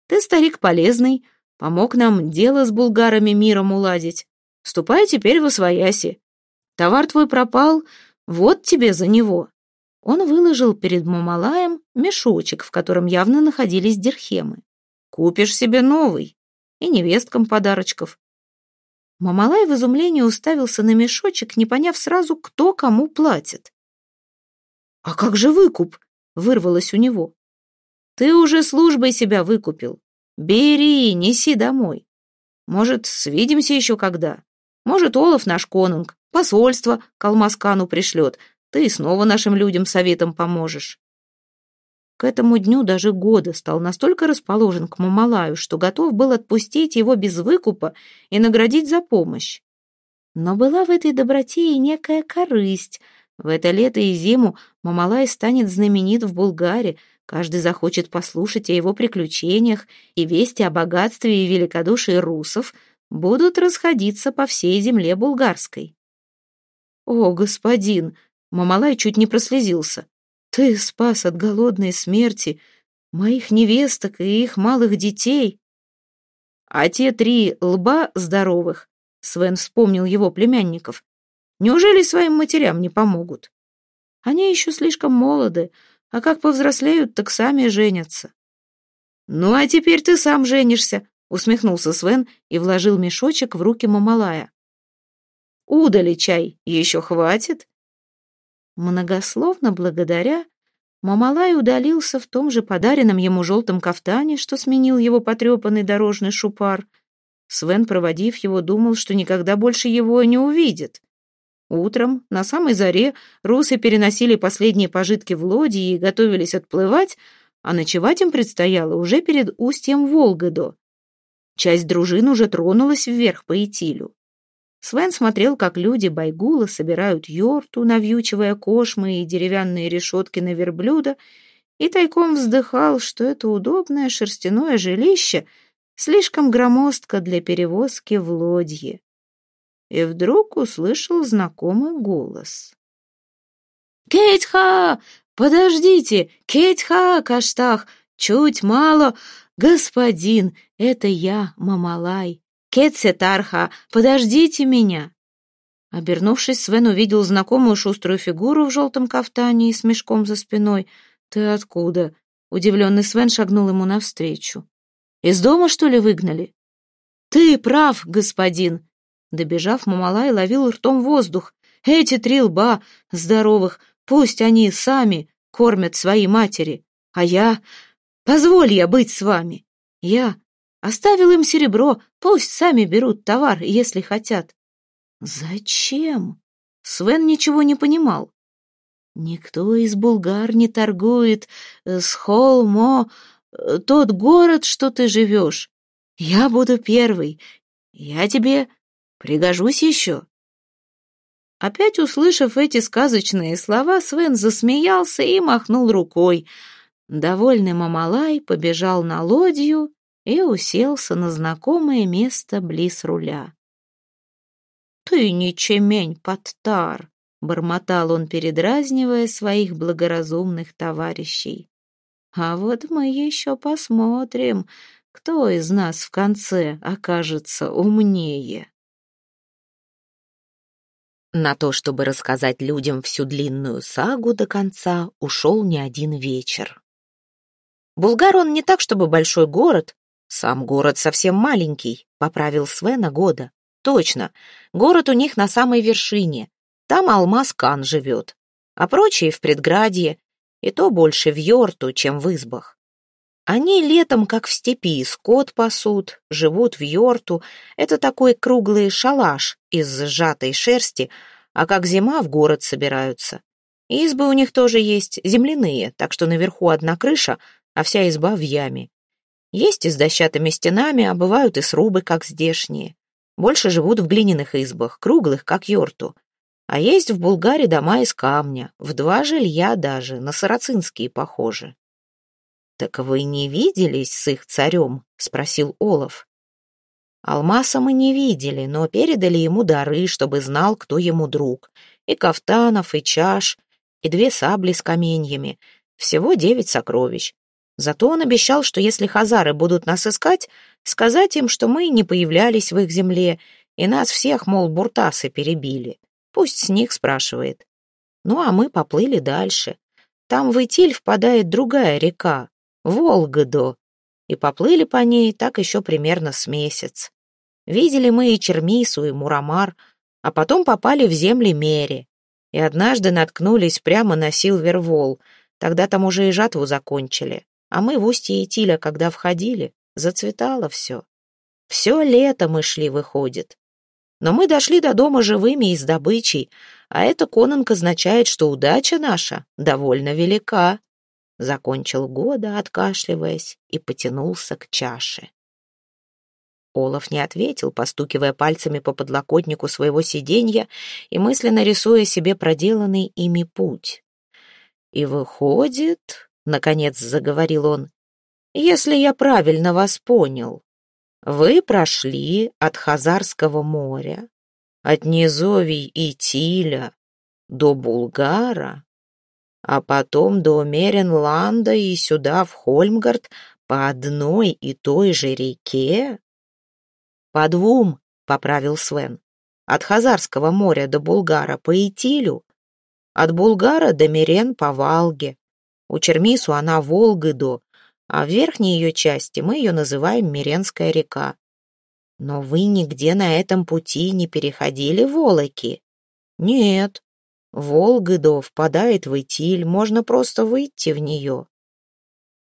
«Ты старик полезный, помог нам дело с булгарами миром уладить. Ступай теперь в Освояси. Товар твой пропал, вот тебе за него». Он выложил перед Мамалаем мешочек, в котором явно находились дирхемы. «Купишь себе новый и невесткам подарочков». Мамалай в изумлении уставился на мешочек, не поняв сразу, кто кому платит. «А как же выкуп?» вырвалось у него. «Ты уже службой себя выкупил. Бери, неси домой. Может, свидимся еще когда? Может, Олаф наш конунг, посольство к Алмаскану пришлет. Ты снова нашим людям советом поможешь». К этому дню даже года стал настолько расположен к Мамалаю, что готов был отпустить его без выкупа и наградить за помощь. Но была в этой доброте и некая корысть — в это лето и зиму Мамалай станет знаменит в Булгаре, каждый захочет послушать о его приключениях, и вести о богатстве и великодушии русов будут расходиться по всей земле булгарской. «О, господин!» — Мамалай чуть не прослезился. «Ты спас от голодной смерти моих невесток и их малых детей!» «А те три лба здоровых!» — Свен вспомнил его племянников. Неужели своим матерям не помогут? Они еще слишком молоды, а как повзрослеют, так сами женятся. «Ну, а теперь ты сам женишься», — усмехнулся Свен и вложил мешочек в руки Мамалая. «Удали чай, еще хватит». Многословно благодаря, Мамалай удалился в том же подаренном ему желтом кафтане, что сменил его потрепанный дорожный шупар. Свен, проводив его, думал, что никогда больше его не увидит. Утром, на самой заре, русы переносили последние пожитки в лодии и готовились отплывать, а ночевать им предстояло уже перед устьем Волгодо. Часть дружин уже тронулась вверх по Итилю. Свен смотрел, как люди Байгула собирают йорту, навьючивая кошмы и деревянные решетки на верблюда, и тайком вздыхал, что это удобное шерстяное жилище слишком громоздко для перевозки в лодье и вдруг услышал знакомый голос. «Кетьха! Подождите! Кетьха, Каштах! Чуть мало! Господин, это я, Мамалай! Кетсетарха, подождите меня!» Обернувшись, Свен увидел знакомую шуструю фигуру в желтом кафтане и с мешком за спиной. «Ты откуда?» Удивленный Свен шагнул ему навстречу. «Из дома, что ли, выгнали?» «Ты прав, господин!» Добежав, Мамалай ловил ртом воздух. Эти три лба здоровых, пусть они сами кормят свои матери, а я... Позволь я быть с вами. Я оставил им серебро, пусть сами берут товар, если хотят. Зачем? Свен ничего не понимал. Никто из булгар не торгует с холмо, тот город, что ты живешь. Я буду первый. Я тебе пригожусь еще. Опять услышав эти сказочные слова, Свен засмеялся и махнул рукой. Довольный Мамалай побежал на лодью и уселся на знакомое место близ руля. «Ты не чемень, подтар!» — бормотал он, передразнивая своих благоразумных товарищей. «А вот мы еще посмотрим, кто из нас в конце окажется умнее». На то, чтобы рассказать людям всю длинную сагу до конца, ушел не один вечер. Булгар он не так, чтобы большой город. Сам город совсем маленький, поправил Свена года. Точно, город у них на самой вершине. Там Алмаз-Кан живет, а прочие в предградье, и то больше в Йорту, чем в избах. Они летом, как в степи, скот пасут, живут в Йорту. Это такой круглый шалаш из сжатой шерсти, а как зима в город собираются. Избы у них тоже есть, земляные, так что наверху одна крыша, а вся изба в яме. Есть и с дощатыми стенами, а бывают и срубы, как здешние. Больше живут в глиняных избах, круглых, как Йорту. А есть в Булгаре дома из камня, в два жилья даже, на сарацинские похожи. «Так вы не виделись с их царем?» — спросил Олаф. Алмаса мы не видели, но передали ему дары, чтобы знал, кто ему друг. И кафтанов, и чаш, и две сабли с каменьями. Всего девять сокровищ. Зато он обещал, что если хазары будут нас искать, сказать им, что мы не появлялись в их земле, и нас всех, мол, буртасы перебили. Пусть с них спрашивает. Ну, а мы поплыли дальше. Там в Итиль впадает другая река, Волгодо, и поплыли по ней так еще примерно с месяц. Видели мы и Чермису, и Мурамар, а потом попали в земли Мери, и однажды наткнулись прямо на Силвервол, тогда там уже и жатву закончили, а мы в устье Итиля, когда входили, зацветало все. Все лето мы шли, выходит. Но мы дошли до дома живыми и с добычей, а это Конанг означает, что удача наша довольно велика. Закончил года, откашливаясь, и потянулся к чаше. Олаф не ответил, постукивая пальцами по подлокотнику своего сиденья и мысленно рисуя себе проделанный ими путь. «И выходит, — наконец заговорил он, — если я правильно вас понял, вы прошли от Хазарского моря, от низовий и Тиля до Булгара, а потом до Меренланда и сюда, в Хольмгард, по одной и той же реке? По двум, поправил Свен. От Хазарского моря до Булгара по Итилю, от Булгара до Мерен по Валге. У Чермису она Волгы до, а в верхней ее части мы ее называем Миренская река. Но вы нигде на этом пути не переходили Волоки? Нет, Волгыдо впадает в Итиль, можно просто выйти в нее.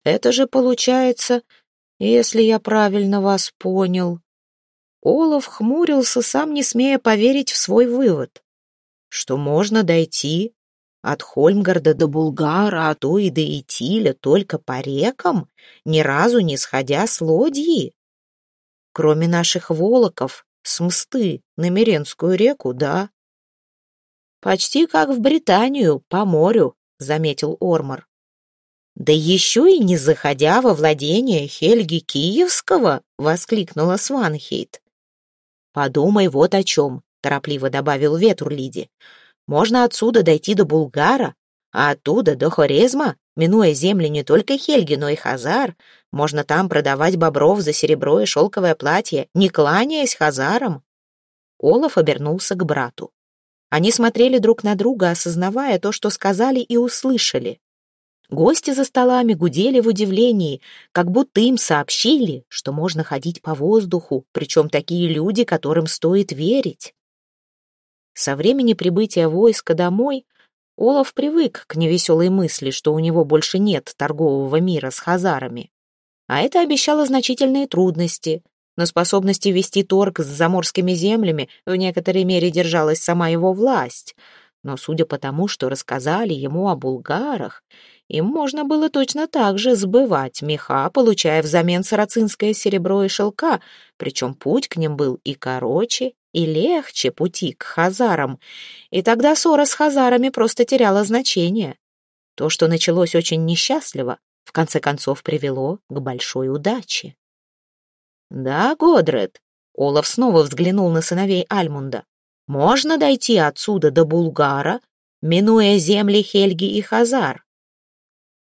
Это же получается, если я правильно вас понял. Олаф хмурился, сам не смея поверить в свой вывод, что можно дойти от Хольмгарда до Булгара, а то и до Итиля только по рекам, ни разу не сходя с лодьи. Кроме наших волоков, с мсты на Миренскую реку, да. «Почти как в Британию, по морю», — заметил Ормор. «Да еще и не заходя во владение Хельги Киевского!» — воскликнула Сванхейт. «Подумай вот о чем», — торопливо добавил Ветурлиди. «Можно отсюда дойти до Булгара, а оттуда до Хорезма, минуя земли не только Хельги, но и Хазар. Можно там продавать бобров за серебро и шелковое платье, не кланяясь Хазарам». Олаф обернулся к брату. Они смотрели друг на друга, осознавая то, что сказали и услышали. Гости за столами гудели в удивлении, как будто им сообщили, что можно ходить по воздуху, причем такие люди, которым стоит верить. Со времени прибытия войска домой Олаф привык к невеселой мысли, что у него больше нет торгового мира с хазарами. А это обещало значительные трудности. На способности вести торг с заморскими землями в некоторой мере держалась сама его власть. Но судя по тому, что рассказали ему о булгарах, им можно было точно так же сбывать меха, получая взамен сарацинское серебро и шелка, причем путь к ним был и короче, и легче пути к хазарам. И тогда ссора с хазарами просто теряла значение. То, что началось очень несчастливо, в конце концов привело к большой удаче. «Да, Годред», — Олаф снова взглянул на сыновей Альмунда, «можно дойти отсюда до Булгара, минуя земли Хельги и Хазар?»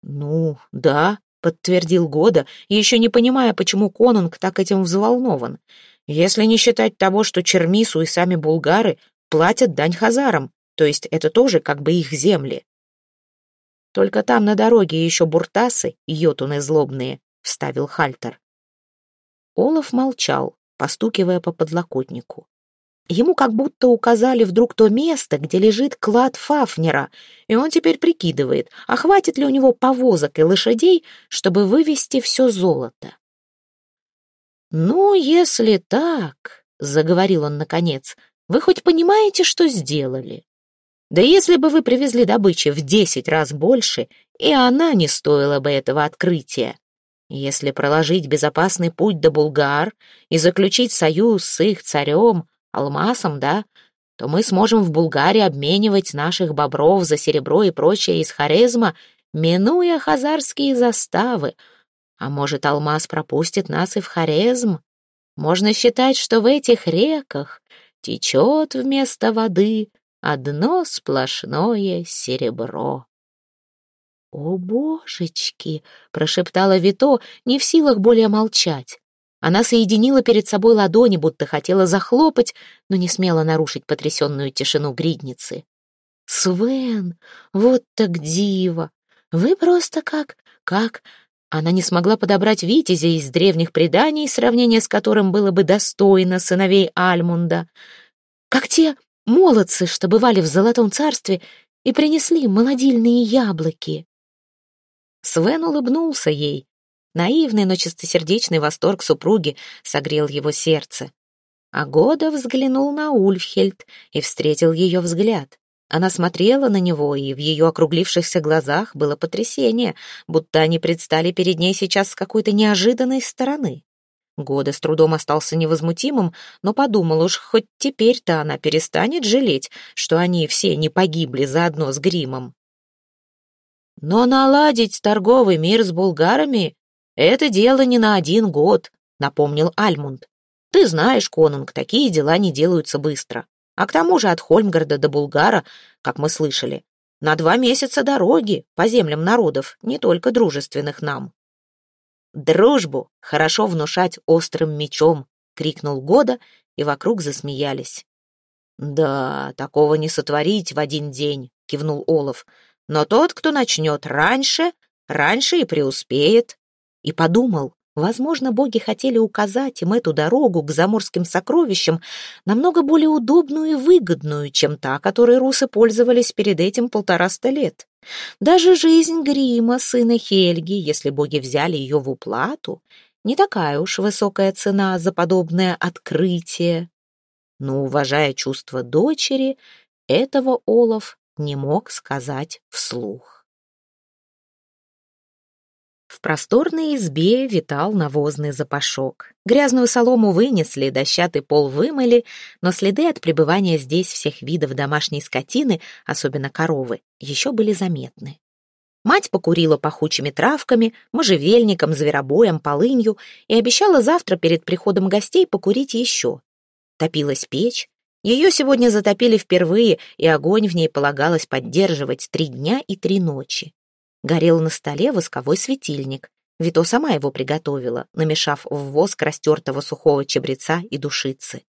«Ну, да», — подтвердил Года, еще не понимая, почему конунг так этим взволнован. «Если не считать того, что Чермису и сами булгары платят дань хазарам, то есть это тоже как бы их земли. Только там на дороге еще буртасы, йотуны злобные, — вставил Хальтер. Олаф молчал, постукивая по подлокотнику. Ему как будто указали вдруг то место, где лежит клад Фафнера, и он теперь прикидывает, а хватит ли у него повозок и лошадей, чтобы вывести все золото. «Ну, если так», — заговорил он наконец, — «вы хоть понимаете, что сделали? Да если бы вы привезли добычи в десять раз больше, и она не стоила бы этого открытия. Если проложить безопасный путь до Булгар и заключить союз с их царем, Алмасом, да, то мы сможем в Булгарии обменивать наших бобров за серебро и прочее из Хорезма, минуя хазарские заставы. А может, Алмаз пропустит нас и в Хорезм? Можно считать, что в этих реках течет вместо воды одно сплошное серебро. «О, божечки!» — прошептала Вито, не в силах более молчать. Она соединила перед собой ладони, будто хотела захлопать, но не смела нарушить потрясенную тишину гридницы. «Свен, вот так диво! Вы просто как... как...» Она не смогла подобрать Витязя из древних преданий, сравнение с которым было бы достойно сыновей Альмунда. «Как те молодцы, что бывали в Золотом Царстве и принесли молодильные яблоки. Свен улыбнулся ей. Наивный, но чистосердечный восторг супруги согрел его сердце. А Года взглянул на Ульфхельд и встретил ее взгляд. Она смотрела на него, и в ее округлившихся глазах было потрясение, будто они предстали перед ней сейчас с какой-то неожиданной стороны. Года с трудом остался невозмутимым, но подумал уж, хоть теперь-то она перестанет жалеть, что они все не погибли заодно с гримом. Но наладить торговый мир с булгарами — это дело не на один год, напомнил Альмунд. Ты знаешь, конунг, такие дела не делаются быстро. А к тому же от Хольмгарда до Булгара, как мы слышали, на два месяца дороги по землям народов, не только дружественных нам. «Дружбу хорошо внушать острым мечом!» — крикнул Года, и вокруг засмеялись. «Да, такого не сотворить в один день», — кивнул Олаф. «Но тот, кто начнет раньше, раньше и преуспеет». И подумал, Возможно, боги хотели указать им эту дорогу к заморским сокровищам намного более удобную и выгодную, чем та, которой русы пользовались перед этим полтораста лет. Даже жизнь Грима, сына Хельги, если боги взяли ее в уплату, не такая уж высокая цена за подобное открытие. Но, уважая чувства дочери, этого Олаф не мог сказать вслух. В просторной избе витал навозный запашок. Грязную солому вынесли, дощатый пол вымыли, но следы от пребывания здесь всех видов домашней скотины, особенно коровы, еще были заметны. Мать покурила пахучими травками, можжевельником, зверобоем, полынью и обещала завтра перед приходом гостей покурить еще. Топилась печь. Ее сегодня затопили впервые, и огонь в ней полагалось поддерживать три дня и три ночи. Горел на столе восковой светильник. Вито сама его приготовила, намешав в воск растертого сухого чабреца и душицы.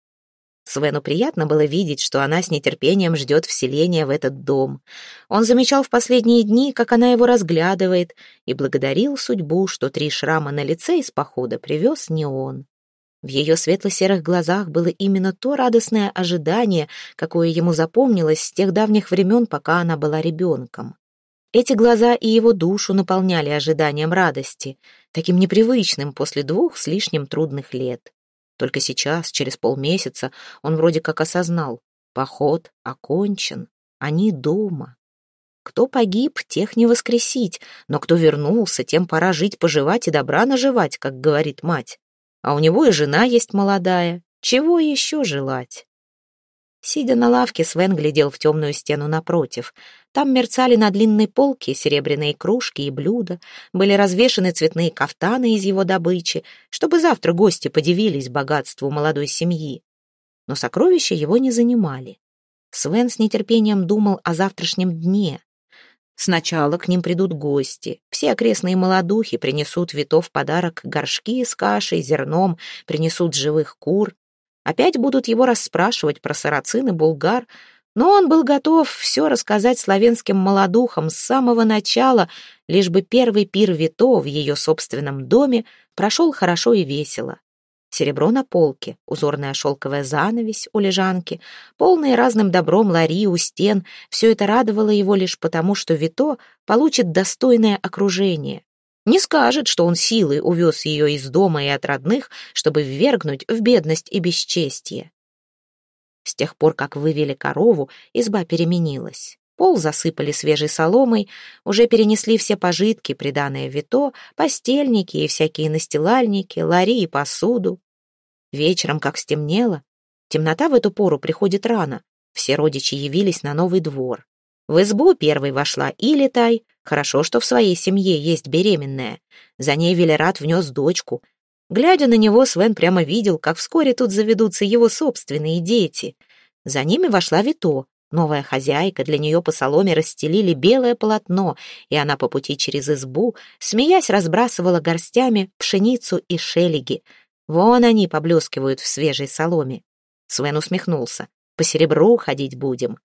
Свену приятно было видеть, что она с нетерпением ждет вселения в этот дом. Он замечал в последние дни, как она его разглядывает, и благодарил судьбу, что три шрама на лице из похода привез не он. В ее светло-серых глазах было именно то радостное ожидание, какое ему запомнилось с тех давних времен, пока она была ребенком. Эти глаза и его душу наполняли ожиданием радости, таким непривычным после двух с лишним трудных лет. Только сейчас, через полмесяца, он вроде как осознал, поход окончен, они дома. Кто погиб, тех не воскресить, но кто вернулся, тем пора жить-поживать и добра наживать, как говорит мать. А у него и жена есть молодая, чего еще желать? Сидя на лавке, Свен глядел в темную стену напротив. Там мерцали на длинной полке серебряные кружки и блюда, были развешаны цветные кафтаны из его добычи, чтобы завтра гости подивились богатству молодой семьи. Но сокровища его не занимали. Свен с нетерпением думал о завтрашнем дне. Сначала к ним придут гости. Все окрестные молодухи принесут Витов подарок горшки с кашей, зерном, принесут живых кур. Опять будут его расспрашивать про сарацин и булгар, но он был готов все рассказать славянским молодухам с самого начала, лишь бы первый пир Вито в ее собственном доме прошел хорошо и весело. Серебро на полке, узорная шелковая занавесь у лежанки, полные разным добром лари у стен — все это радовало его лишь потому, что Вито получит достойное окружение. Не скажет, что он силой увез ее из дома и от родных, чтобы ввергнуть в бедность и бесчестье. С тех пор, как вывели корову, изба переменилась. Пол засыпали свежей соломой, уже перенесли все пожитки, приданное вито, постельники и всякие настилальники, лари и посуду. Вечером, как стемнело, темнота в эту пору приходит рано, все родичи явились на новый двор. В избу первой вошла Илитай, хорошо, что в своей семье есть беременная. За ней Велерат внес дочку. Глядя на него, Свен прямо видел, как вскоре тут заведутся его собственные дети. За ними вошла Вито, Новая хозяйка, для нее по соломе расстелили белое полотно, и она по пути через избу, смеясь, разбрасывала горстями пшеницу и шелеги. Вон они поблескивают в свежей соломе. Свен усмехнулся. По серебру ходить будем.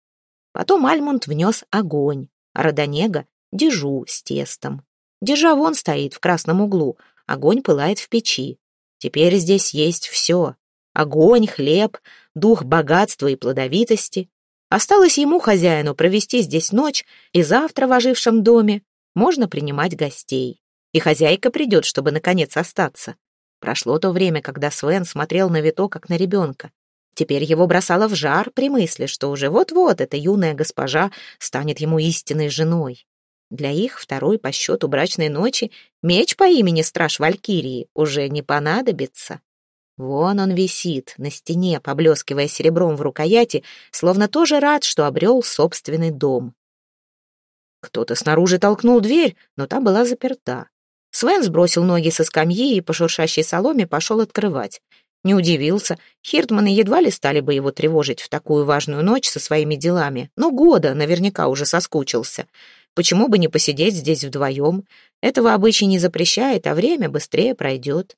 Потом Альмунд внес огонь, Родонега — дежу с тестом. Дежа вон стоит в красном углу, огонь пылает в печи. Теперь здесь есть все. Огонь, хлеб, дух богатства и плодовитости, Осталось ему, хозяину, провести здесь ночь, и завтра в ожившем доме можно принимать гостей. И хозяйка придет, чтобы, наконец, остаться. Прошло то время, когда Свен смотрел на Вито, как на ребенка. Теперь его бросало в жар при мысли, что уже вот-вот эта юная госпожа станет ему истинной женой. Для их второй по счету брачной ночи меч по имени Страж Валькирии уже не понадобится. Вон он висит на стене, поблескивая серебром в рукояти, словно тоже рад, что обрел собственный дом. Кто-то снаружи толкнул дверь, но та была заперта. Свен сбросил ноги со скамьи и по шуршащей соломе пошел открывать. Не удивился, Хиртманы едва ли стали бы его тревожить в такую важную ночь со своими делами, но года наверняка уже соскучился. Почему бы не посидеть здесь вдвоем? Этого обычай не запрещает, а время быстрее пройдет.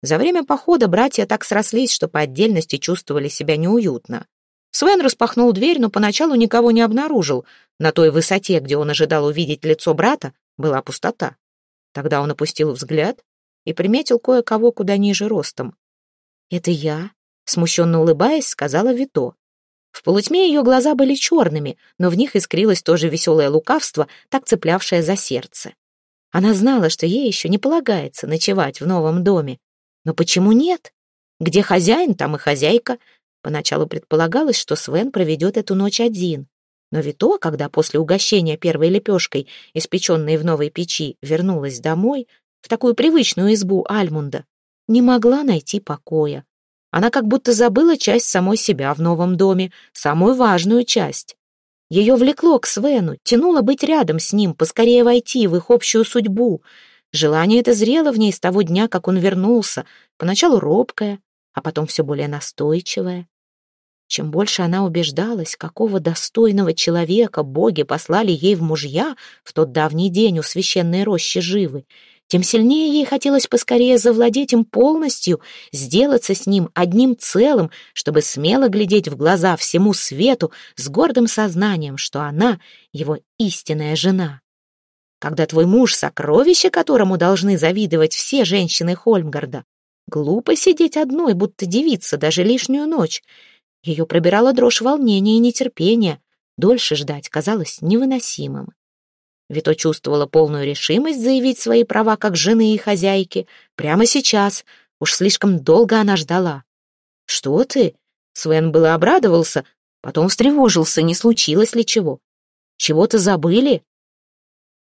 За время похода братья так срослись, что по отдельности чувствовали себя неуютно. Свен распахнул дверь, но поначалу никого не обнаружил. На той высоте, где он ожидал увидеть лицо брата, была пустота. Тогда он опустил взгляд и приметил кое-кого куда ниже ростом. «Это я», — смущенно улыбаясь, сказала Вито. В полутьме ее глаза были черными, но в них искрилось тоже веселое лукавство, так цеплявшее за сердце. Она знала, что ей еще не полагается ночевать в новом доме, но почему нет? Где хозяин, там и хозяйка. Поначалу предполагалось, что Свен проведет эту ночь один. Но Вито, когда после угощения первой лепешкой, испеченной в новой печи, вернулась домой, в такую привычную избу Альмунда, не могла найти покоя. Она как будто забыла часть самой себя в новом доме, самую важную часть. Ее влекло к Свену, тянуло быть рядом с ним, поскорее войти в их общую судьбу — Желание это зрело в ней с того дня, как он вернулся, поначалу робкое, а потом все более настойчивое. Чем больше она убеждалась, какого достойного человека боги послали ей в мужья в тот давний день у священной рощи живы, тем сильнее ей хотелось поскорее завладеть им полностью, сделаться с ним одним целым, чтобы смело глядеть в глаза всему свету с гордым сознанием, что она — его истинная жена. Когда твой муж — сокровище, которому должны завидовать все женщины Хольмгарда, Глупо сидеть одной, будто девица, даже лишнюю ночь. Ее пробирала дрожь волнения и нетерпения. Дольше ждать казалось невыносимым. Вито чувствовала полную решимость заявить свои права как жены и хозяйки. Прямо сейчас. Уж слишком долго она ждала. «Что ты?» Свен было обрадовался, потом встревожился, не случилось ли чего. «Чего-то забыли?»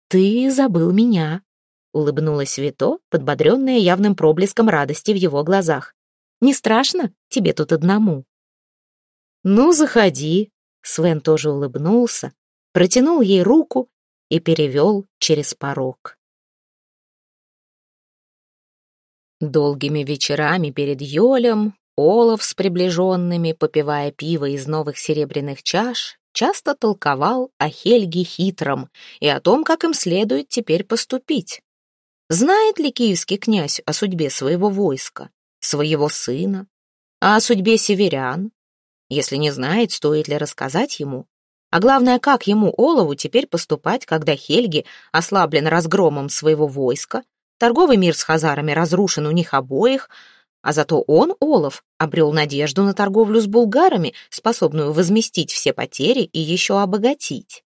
«Ты забыл меня», — улыбнулась Вито, подбодренная явным проблеском радости в его глазах. «Не страшно тебе тут одному?» «Ну, заходи», — Свен тоже улыбнулся, протянул ей руку и перевел через порог. Долгими вечерами перед Йолем Олаф с приближенными, попивая пиво из новых серебряных чаш, часто толковал о Хельге Хитром и о том, как им следует теперь поступить. Знает ли киевский князь о судьбе своего войска, своего сына, а о судьбе северян? Если не знает, стоит ли рассказать ему? А главное, как ему, Олову, теперь поступать, когда Хельги ослаблен разгромом своего войска, торговый мир с хазарами разрушен у них обоих, а зато он, Олов, обрел надежду на торговлю с булгарами, способную возместить все потери и еще обогатить.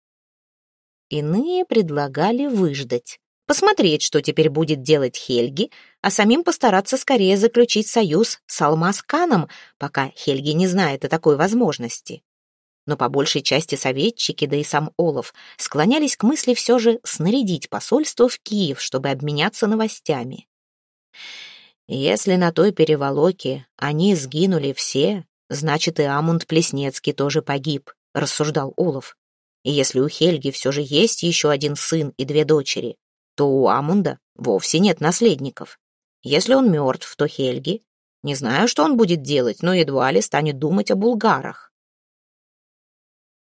Иные предлагали выждать, посмотреть, что теперь будет делать Хельги, а самим постараться скорее заключить союз с Алмасканом, пока Хельги не знает о такой возможности. Но по большей части советчики, да и сам Олов, склонялись к мысли все же снарядить посольство в Киев, чтобы обменяться новостями. Если на той переволоке они сгинули все, значит и Амунд Плеснецкий тоже погиб, рассуждал Олов. И если у Хельги все же есть еще один сын и две дочери, то у Амунда вовсе нет наследников. Если он мертв, то Хельги... Не знаю, что он будет делать, но едва ли станет думать о булгарах.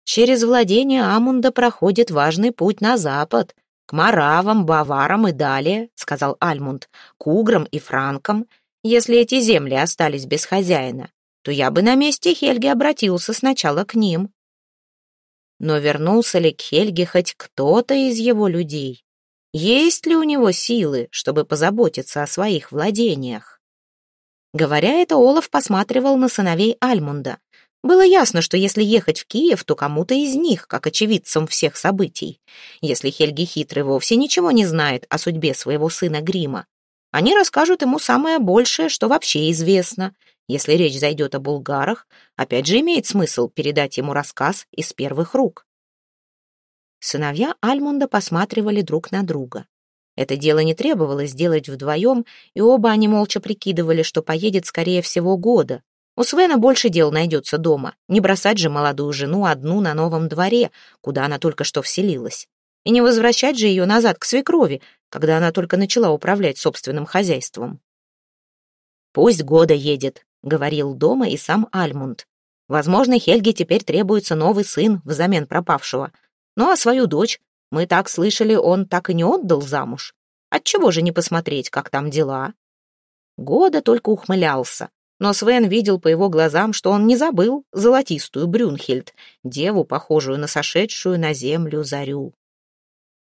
Через владение Амунда проходит важный путь на запад, «К маравам, баварам и далее», — сказал Альмунд, «к уграм и франкам. Если эти земли остались без хозяина, то я бы на месте Хельги обратился сначала к ним». Но вернулся ли к Хельге хоть кто-то из его людей? Есть ли у него силы, чтобы позаботиться о своих владениях? Говоря это, Олаф посматривал на сыновей Альмунда. Было ясно, что если ехать в Киев, то кому-то из них, как очевидцам всех событий. Если Хельги Хитрый вовсе ничего не знает о судьбе своего сына Грима, они расскажут ему самое большее, что вообще известно. Если речь зайдет о булгарах, опять же имеет смысл передать ему рассказ из первых рук. Сыновья Альмунда посматривали друг на друга. Это дело не требовалось делать вдвоем, и оба они молча прикидывали, что поедет скорее всего года, у Свена больше дел найдется дома. Не бросать же молодую жену одну на новом дворе, куда она только что вселилась. И не возвращать же ее назад к свекрови, когда она только начала управлять собственным хозяйством. «Пусть года едет», — говорил дома и сам Альмунд. «Возможно, Хельге теперь требуется новый сын взамен пропавшего. Ну а свою дочь, мы так слышали, он так и не отдал замуж. Отчего же не посмотреть, как там дела?» Года только ухмылялся но Свен видел по его глазам, что он не забыл золотистую Брюнхельд, деву, похожую на сошедшую на землю зарю.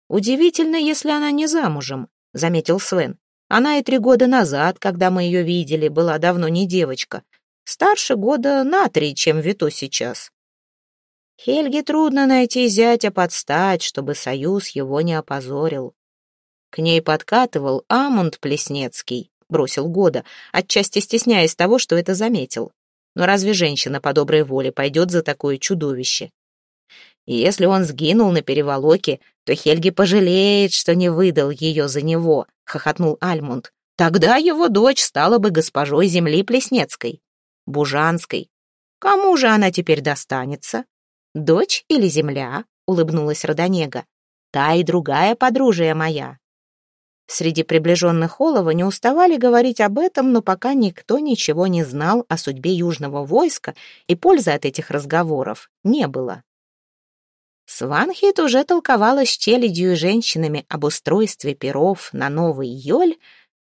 «Удивительно, если она не замужем», — заметил Свен. «Она и три года назад, когда мы ее видели, была давно не девочка. Старше года на три, чем Вито сейчас». Хельге трудно найти зятя под стать, чтобы союз его не опозорил. К ней подкатывал Амунд Плеснецкий, бросил Года, отчасти стесняясь того, что это заметил. Но разве женщина по доброй воле пойдет за такое чудовище? И если он сгинул на переволоке, то Хельги пожалеет, что не выдал ее за него, — хохотнул Альмунд. Тогда его дочь стала бы госпожой земли Плеснецкой, Бужанской. Кому же она теперь достанется? Дочь или земля? — улыбнулась Родонега. Та и другая подружия моя. Среди приближенных Олова не уставали говорить об этом, но пока никто ничего не знал о судьбе южного войска, и пользы от этих разговоров не было. Сванхит уже толковала с челядью и женщинами об устройстве перов на Новый Йоль,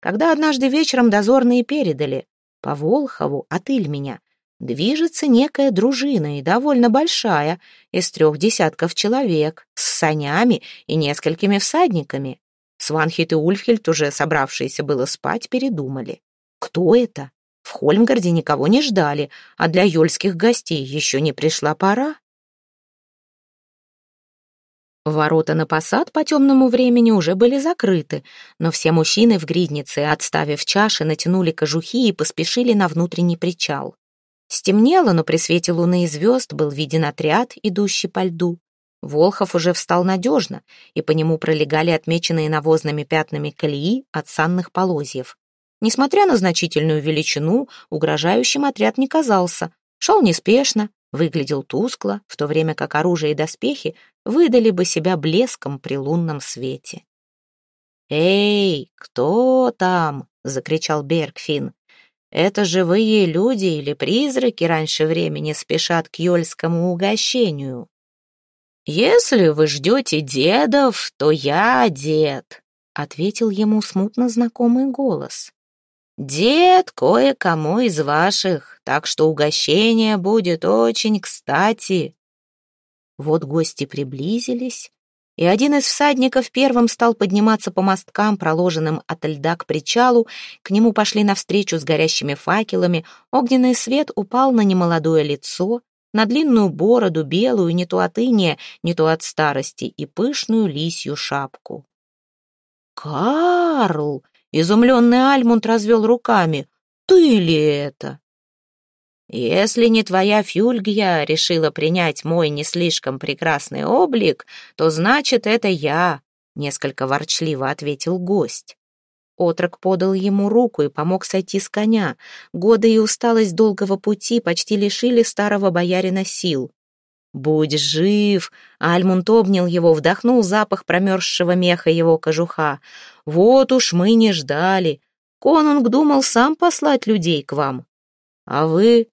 когда однажды вечером дозорные передали по Волхову от Ильменя движется некая дружина и довольно большая, из трех десятков человек, с санями и несколькими всадниками. Сванхит и Ульфхельд, уже собравшиеся было спать, передумали. кто это? В Хольмгарде никого не ждали, а для ёльских гостей еще не пришла пора. Ворота на посад по темному времени уже были закрыты, но все мужчины в гриднице, отставив чаши, натянули кожухи и поспешили на внутренний причал. Стемнело, но при свете луны и звезд был виден отряд, идущий по льду. Волхов уже встал надежно, и по нему пролегали отмеченные навозными пятнами колеи от санных полозьев. Несмотря на значительную величину, угрожающим отряд не казался. Шел неспешно, выглядел тускло, в то время как оружие и доспехи выдали бы себя блеском при лунном свете. «Эй, кто там?» — закричал Бергфин. «Это живые люди или призраки раньше времени спешат к ёльскому угощению?» «Если вы ждете дедов, то я дед», — ответил ему смутно знакомый голос. Дед кое-кому из ваших, так что угощение будет очень кстати. Вот гости приблизились, и один из всадников первым стал подниматься по мосткам, проложенным от льда к причалу, к нему пошли навстречу с горящими факелами, огненный свет упал на немолодое лицо, на длинную бороду, белую, не то от иния, не то от старости, и пышную лисью шапку. «Карл!» Изумленный Альмунд развел руками. «Ты ли это?» «Если не твоя Фюльгия решила принять мой не слишком прекрасный облик, то значит, это я», — несколько ворчливо ответил гость. Отрок подал ему руку и помог сойти с коня. Годы и усталость долгого пути почти лишили старого боярина сил. «Будь жив!» Альмунд обнял его, вдохнул запах промерзшего меха его кожуха. «Вот уж мы не ждали. Конунг думал сам послать людей к вам. А вы...»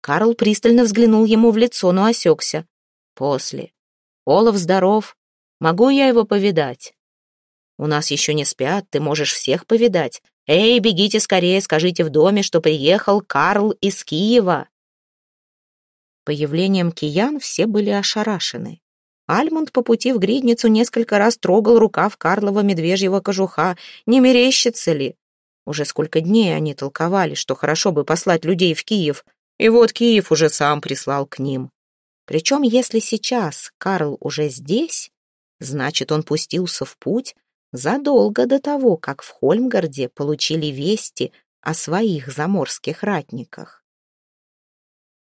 Карл пристально взглянул ему в лицо, но осекся. «После. Олаф здоров. Могу я его повидать?» «У нас еще не спят, ты можешь всех повидать. Эй, бегите скорее, скажите в доме, что приехал Карл из Киева». Появлением киян все были ошарашены. Альмунд по пути в гридницу несколько раз трогал рукав Карлова медвежьего кожуха, не мерещится ли. Уже сколько дней они толковали, что хорошо бы послать людей в Киев, и вот Киев уже сам прислал к ним. Причем, если сейчас Карл уже здесь, значит, он пустился в путь задолго до того, как в Хольмгарде получили вести о своих заморских ратниках.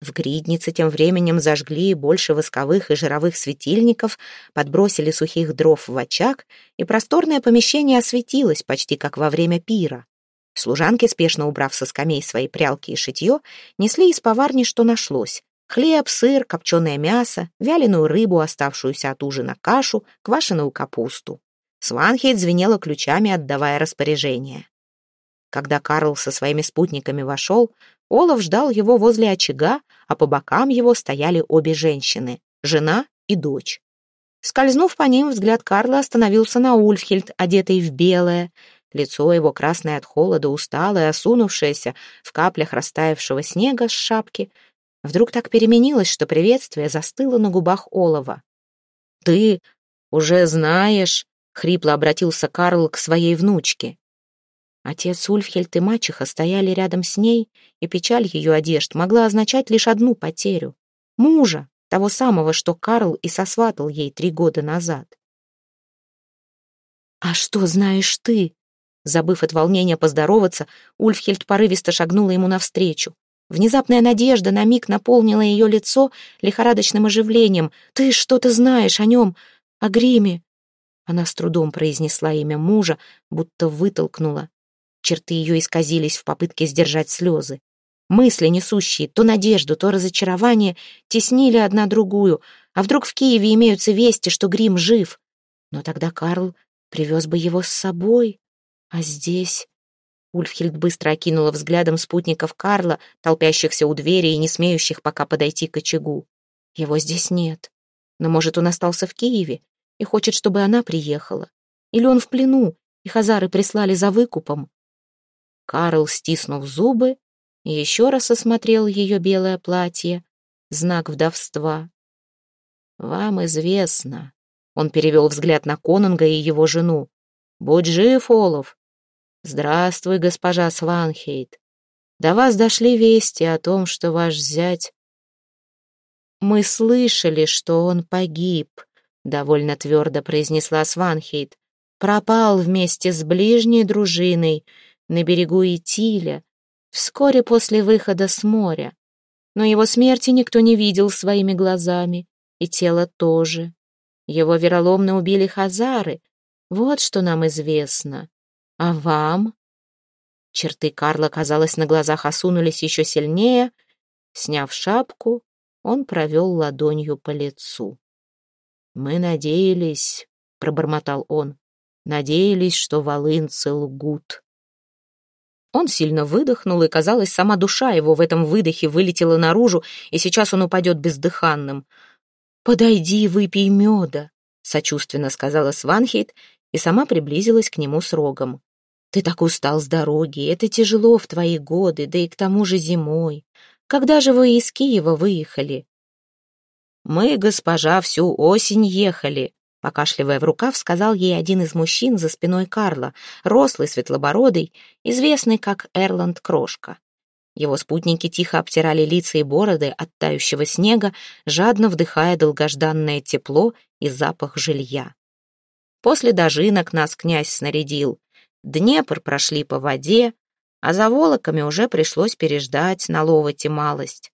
В гриднице тем временем зажгли больше восковых и жировых светильников, подбросили сухих дров в очаг, и просторное помещение осветилось почти как во время пира. Служанки, спешно убрав со скамей свои прялки и шитье, несли из поварни, что нашлось. Хлеб, сыр, копченое мясо, вяленую рыбу, оставшуюся от ужина кашу, квашеную капусту. Сванхейд звенела ключами, отдавая распоряжение. Когда Карл со своими спутниками вошел, Олаф ждал его возле очага, а по бокам его стояли обе женщины — жена и дочь. Скользнув по ним, взгляд Карла остановился на Ульфхельд, одетой в белое. Лицо его красное от холода, усталое, осунувшееся, в каплях растаявшего снега с шапки. Вдруг так переменилось, что приветствие застыло на губах Олова. «Ты уже знаешь», — хрипло обратился Карл к своей внучке. Отец Ульфхельд и мачеха стояли рядом с ней, и печаль ее одежд могла означать лишь одну потерю — мужа, того самого, что Карл и сосватал ей три года назад. «А что знаешь ты?» Забыв от волнения поздороваться, Ульфхельд порывисто шагнула ему навстречу. Внезапная надежда на миг наполнила ее лицо лихорадочным оживлением. «Ты что-то знаешь о нем, о гриме?» Она с трудом произнесла имя мужа, будто вытолкнула Черты ее исказились в попытке сдержать слезы. Мысли, несущие то надежду, то разочарование, теснили одна другую. А вдруг в Киеве имеются вести, что Грим жив? Но тогда Карл привез бы его с собой. А здесь... Ульфхильд быстро окинула взглядом спутников Карла, толпящихся у двери и не смеющих пока подойти к очагу. Его здесь нет. Но, может, он остался в Киеве и хочет, чтобы она приехала. Или он в плену, и хазары прислали за выкупом. Карл, стиснув зубы, еще раз осмотрел ее белое платье, знак вдовства. «Вам известно», — он перевел взгляд на Конунга и его жену. «Будь жив, Олов!» «Здравствуй, госпожа Сванхейт! До вас дошли вести о том, что ваш зять... Мы слышали, что он погиб, довольно твердо произнесла Сванхейт. Пропал вместе с ближней дружиной на берегу Итиля, вскоре после выхода с моря. Но его смерти никто не видел своими глазами, и тело тоже. Его вероломно убили хазары. Вот что нам известно. А вам? Черты Карла, казалось, на глазах осунулись еще сильнее. Сняв шапку, он провел ладонью по лицу. «Мы надеялись», — пробормотал он, — «надеялись, что волынцы лгут». Он сильно выдохнул, и, казалось, сама душа его в этом выдохе вылетела наружу, и сейчас он упадет бездыханным. «Подойди, выпей меда», — сочувственно сказала Сванхейт и сама приблизилась к нему с рогом. «Ты так устал с дороги, это тяжело в твои годы, да и к тому же зимой. Когда же вы из Киева выехали?» «Мы, госпожа, всю осень ехали», — покашливая в рукав, сказал ей один из мужчин за спиной Карла, рослый, светлобородый, известный как Эрланд Крошка. Его спутники тихо обтирали лица и бороды от тающего снега, жадно вдыхая долгожданное тепло и запах жилья. После дожинок нас князь снарядил. Днепр прошли по воде, а за волоками уже пришлось переждать на ловоте малость.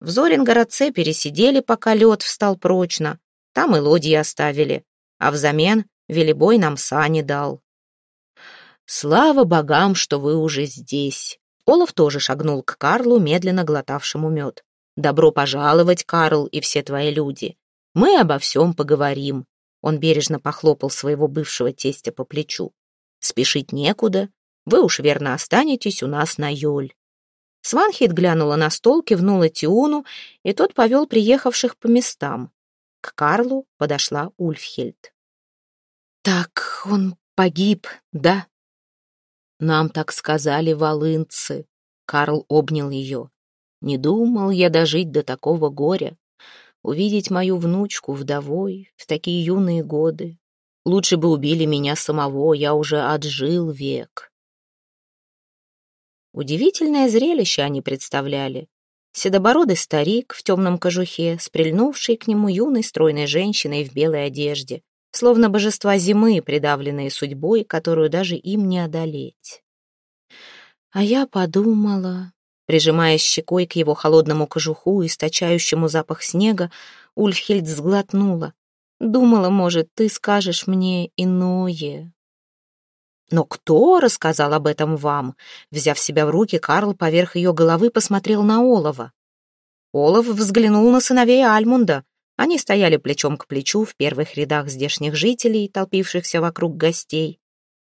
В Зорингородце пересидели, пока лед встал прочно, там и лодьи оставили, а взамен Велибой нам сани дал. «Слава богам, что вы уже здесь!» Олаф тоже шагнул к Карлу, медленно глотавшему мед. «Добро пожаловать, Карл, и все твои люди. Мы обо всем поговорим». Он бережно похлопал своего бывшего тестя по плечу. «Спешить некуда. Вы уж верно останетесь у нас на Йоль». Сванхит глянула на стол, кивнула Тиуну, и тот повел приехавших по местам. К Карлу подошла Ульфхельд. «Так он погиб, да?» Нам так сказали волынцы. Карл обнял ее. Не думал я дожить до такого горя. Увидеть мою внучку вдовой в такие юные годы. Лучше бы убили меня самого, я уже отжил век. Удивительное зрелище они представляли. Седобородый старик в темном кожухе, с прильнувшей к нему юной стройной женщиной в белой одежде словно божества зимы, придавленные судьбой, которую даже им не одолеть. А я подумала, прижимаясь щекой к его холодному кожуху, источающему запах снега, Ульфхельд сглотнула. Думала, может, ты скажешь мне иное. Но кто рассказал об этом вам? Взяв себя в руки, Карл поверх ее головы посмотрел на Олова. Олов взглянул на сыновей Альмунда, они стояли плечом к плечу в первых рядах здешних жителей, толпившихся вокруг гостей.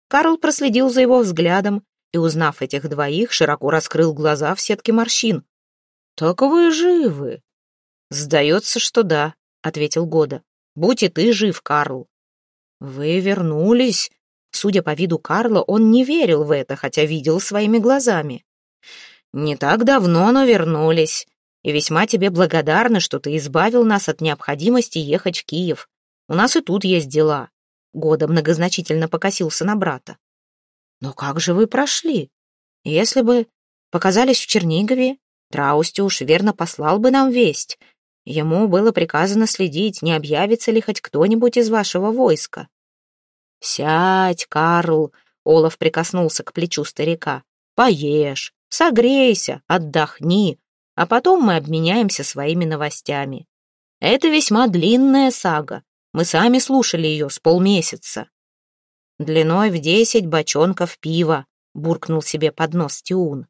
Карл проследил за его взглядом и, узнав этих двоих, широко раскрыл глаза в сетке морщин. «Так вы живы?» «Сдается, что да», — ответил Года. «Будь и ты жив, Карл». «Вы вернулись?» Судя по виду Карла, он не верил в это, хотя видел своими глазами. «Не так давно, но вернулись и весьма тебе благодарны, что ты избавил нас от необходимости ехать в Киев. У нас и тут есть дела». Года многозначительно покосился на брата. «Но как же вы прошли? Если бы показались в Чернигове, Траустюш верно послал бы нам весть. Ему было приказано следить, не объявится ли хоть кто-нибудь из вашего войска». «Сядь, Карл!» — Олаф прикоснулся к плечу старика. «Поешь, согрейся, отдохни, а потом мы обменяемся своими новостями. Это весьма длинная сага, мы сами слушали ее с полмесяца. Длиной в десять бочонков пива, буркнул себе под нос Тиун.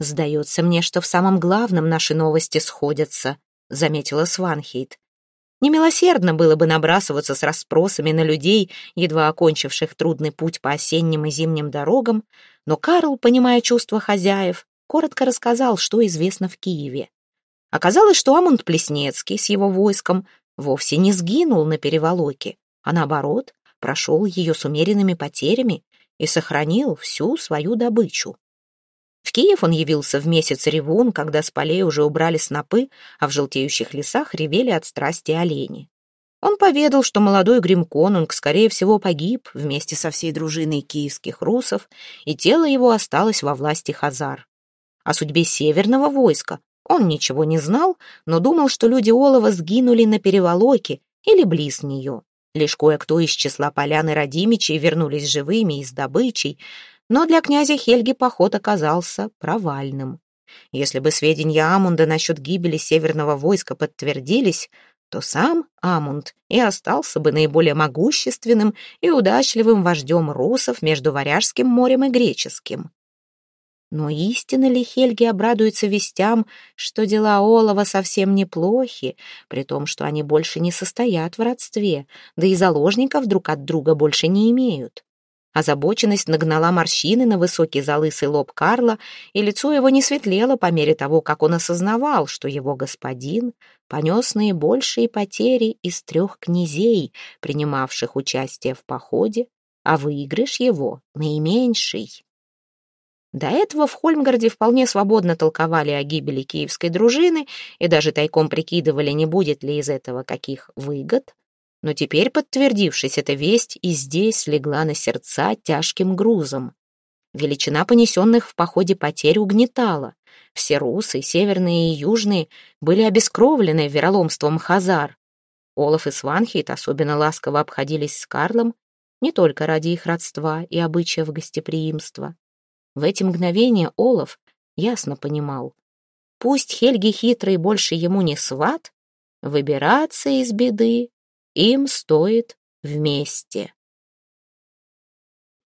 Сдается мне, что в самом главном наши новости сходятся, заметила Сванхейт. Немилосердно было бы набрасываться с расспросами на людей, едва окончивших трудный путь по осенним и зимним дорогам, но Карл, понимая чувства хозяев, коротко рассказал, что известно в Киеве. Оказалось, что Амунд Плеснецкий с его войском вовсе не сгинул на переволоке, а наоборот, прошел ее с умеренными потерями и сохранил всю свою добычу. В Киев он явился в месяц ревун, когда с полей уже убрали снопы, а в желтеющих лесах ревели от страсти олени. Он поведал, что молодой Грим-конунг, скорее всего, погиб вместе со всей дружиной киевских русов, и тело его осталось во власти хазар. О судьбе северного войска он ничего не знал, но думал, что люди Олова сгинули на переволоке или близ нее. Лишь кое-кто из числа поляны Радимичей вернулись живыми и с добычей, но для князя Хельги поход оказался провальным. Если бы сведения Амунда насчет гибели северного войска подтвердились, то сам Амунд и остался бы наиболее могущественным и удачливым вождем русов между Варяжским морем и Греческим. Но истинно ли Хельги обрадуется вестям, что дела Олова совсем неплохи, при том, что они больше не состоят в родстве, да и заложников друг от друга больше не имеют? Озабоченность нагнала морщины на высокий залысый лоб Карла, и лицо его не светлело по мере того, как он осознавал, что его господин понес наибольшие потери из трех князей, принимавших участие в походе, а выигрыш его наименьший. До этого в Хольмгарде вполне свободно толковали о гибели киевской дружины и даже тайком прикидывали, не будет ли из этого каких выгод. Но теперь, подтвердившись эта весть, и здесь легла на сердца тяжким грузом. Величина понесенных в походе потерь угнетала. Все русы, северные и южные, были обескровлены вероломством хазар. Олаф и Сванхейт особенно ласково обходились с Карлом, не только ради их родства и обычаев гостеприимства. В эти мгновения Олаф ясно понимал. Пусть Хельги хитрый больше ему не сват, выбираться из беды им стоит вместе.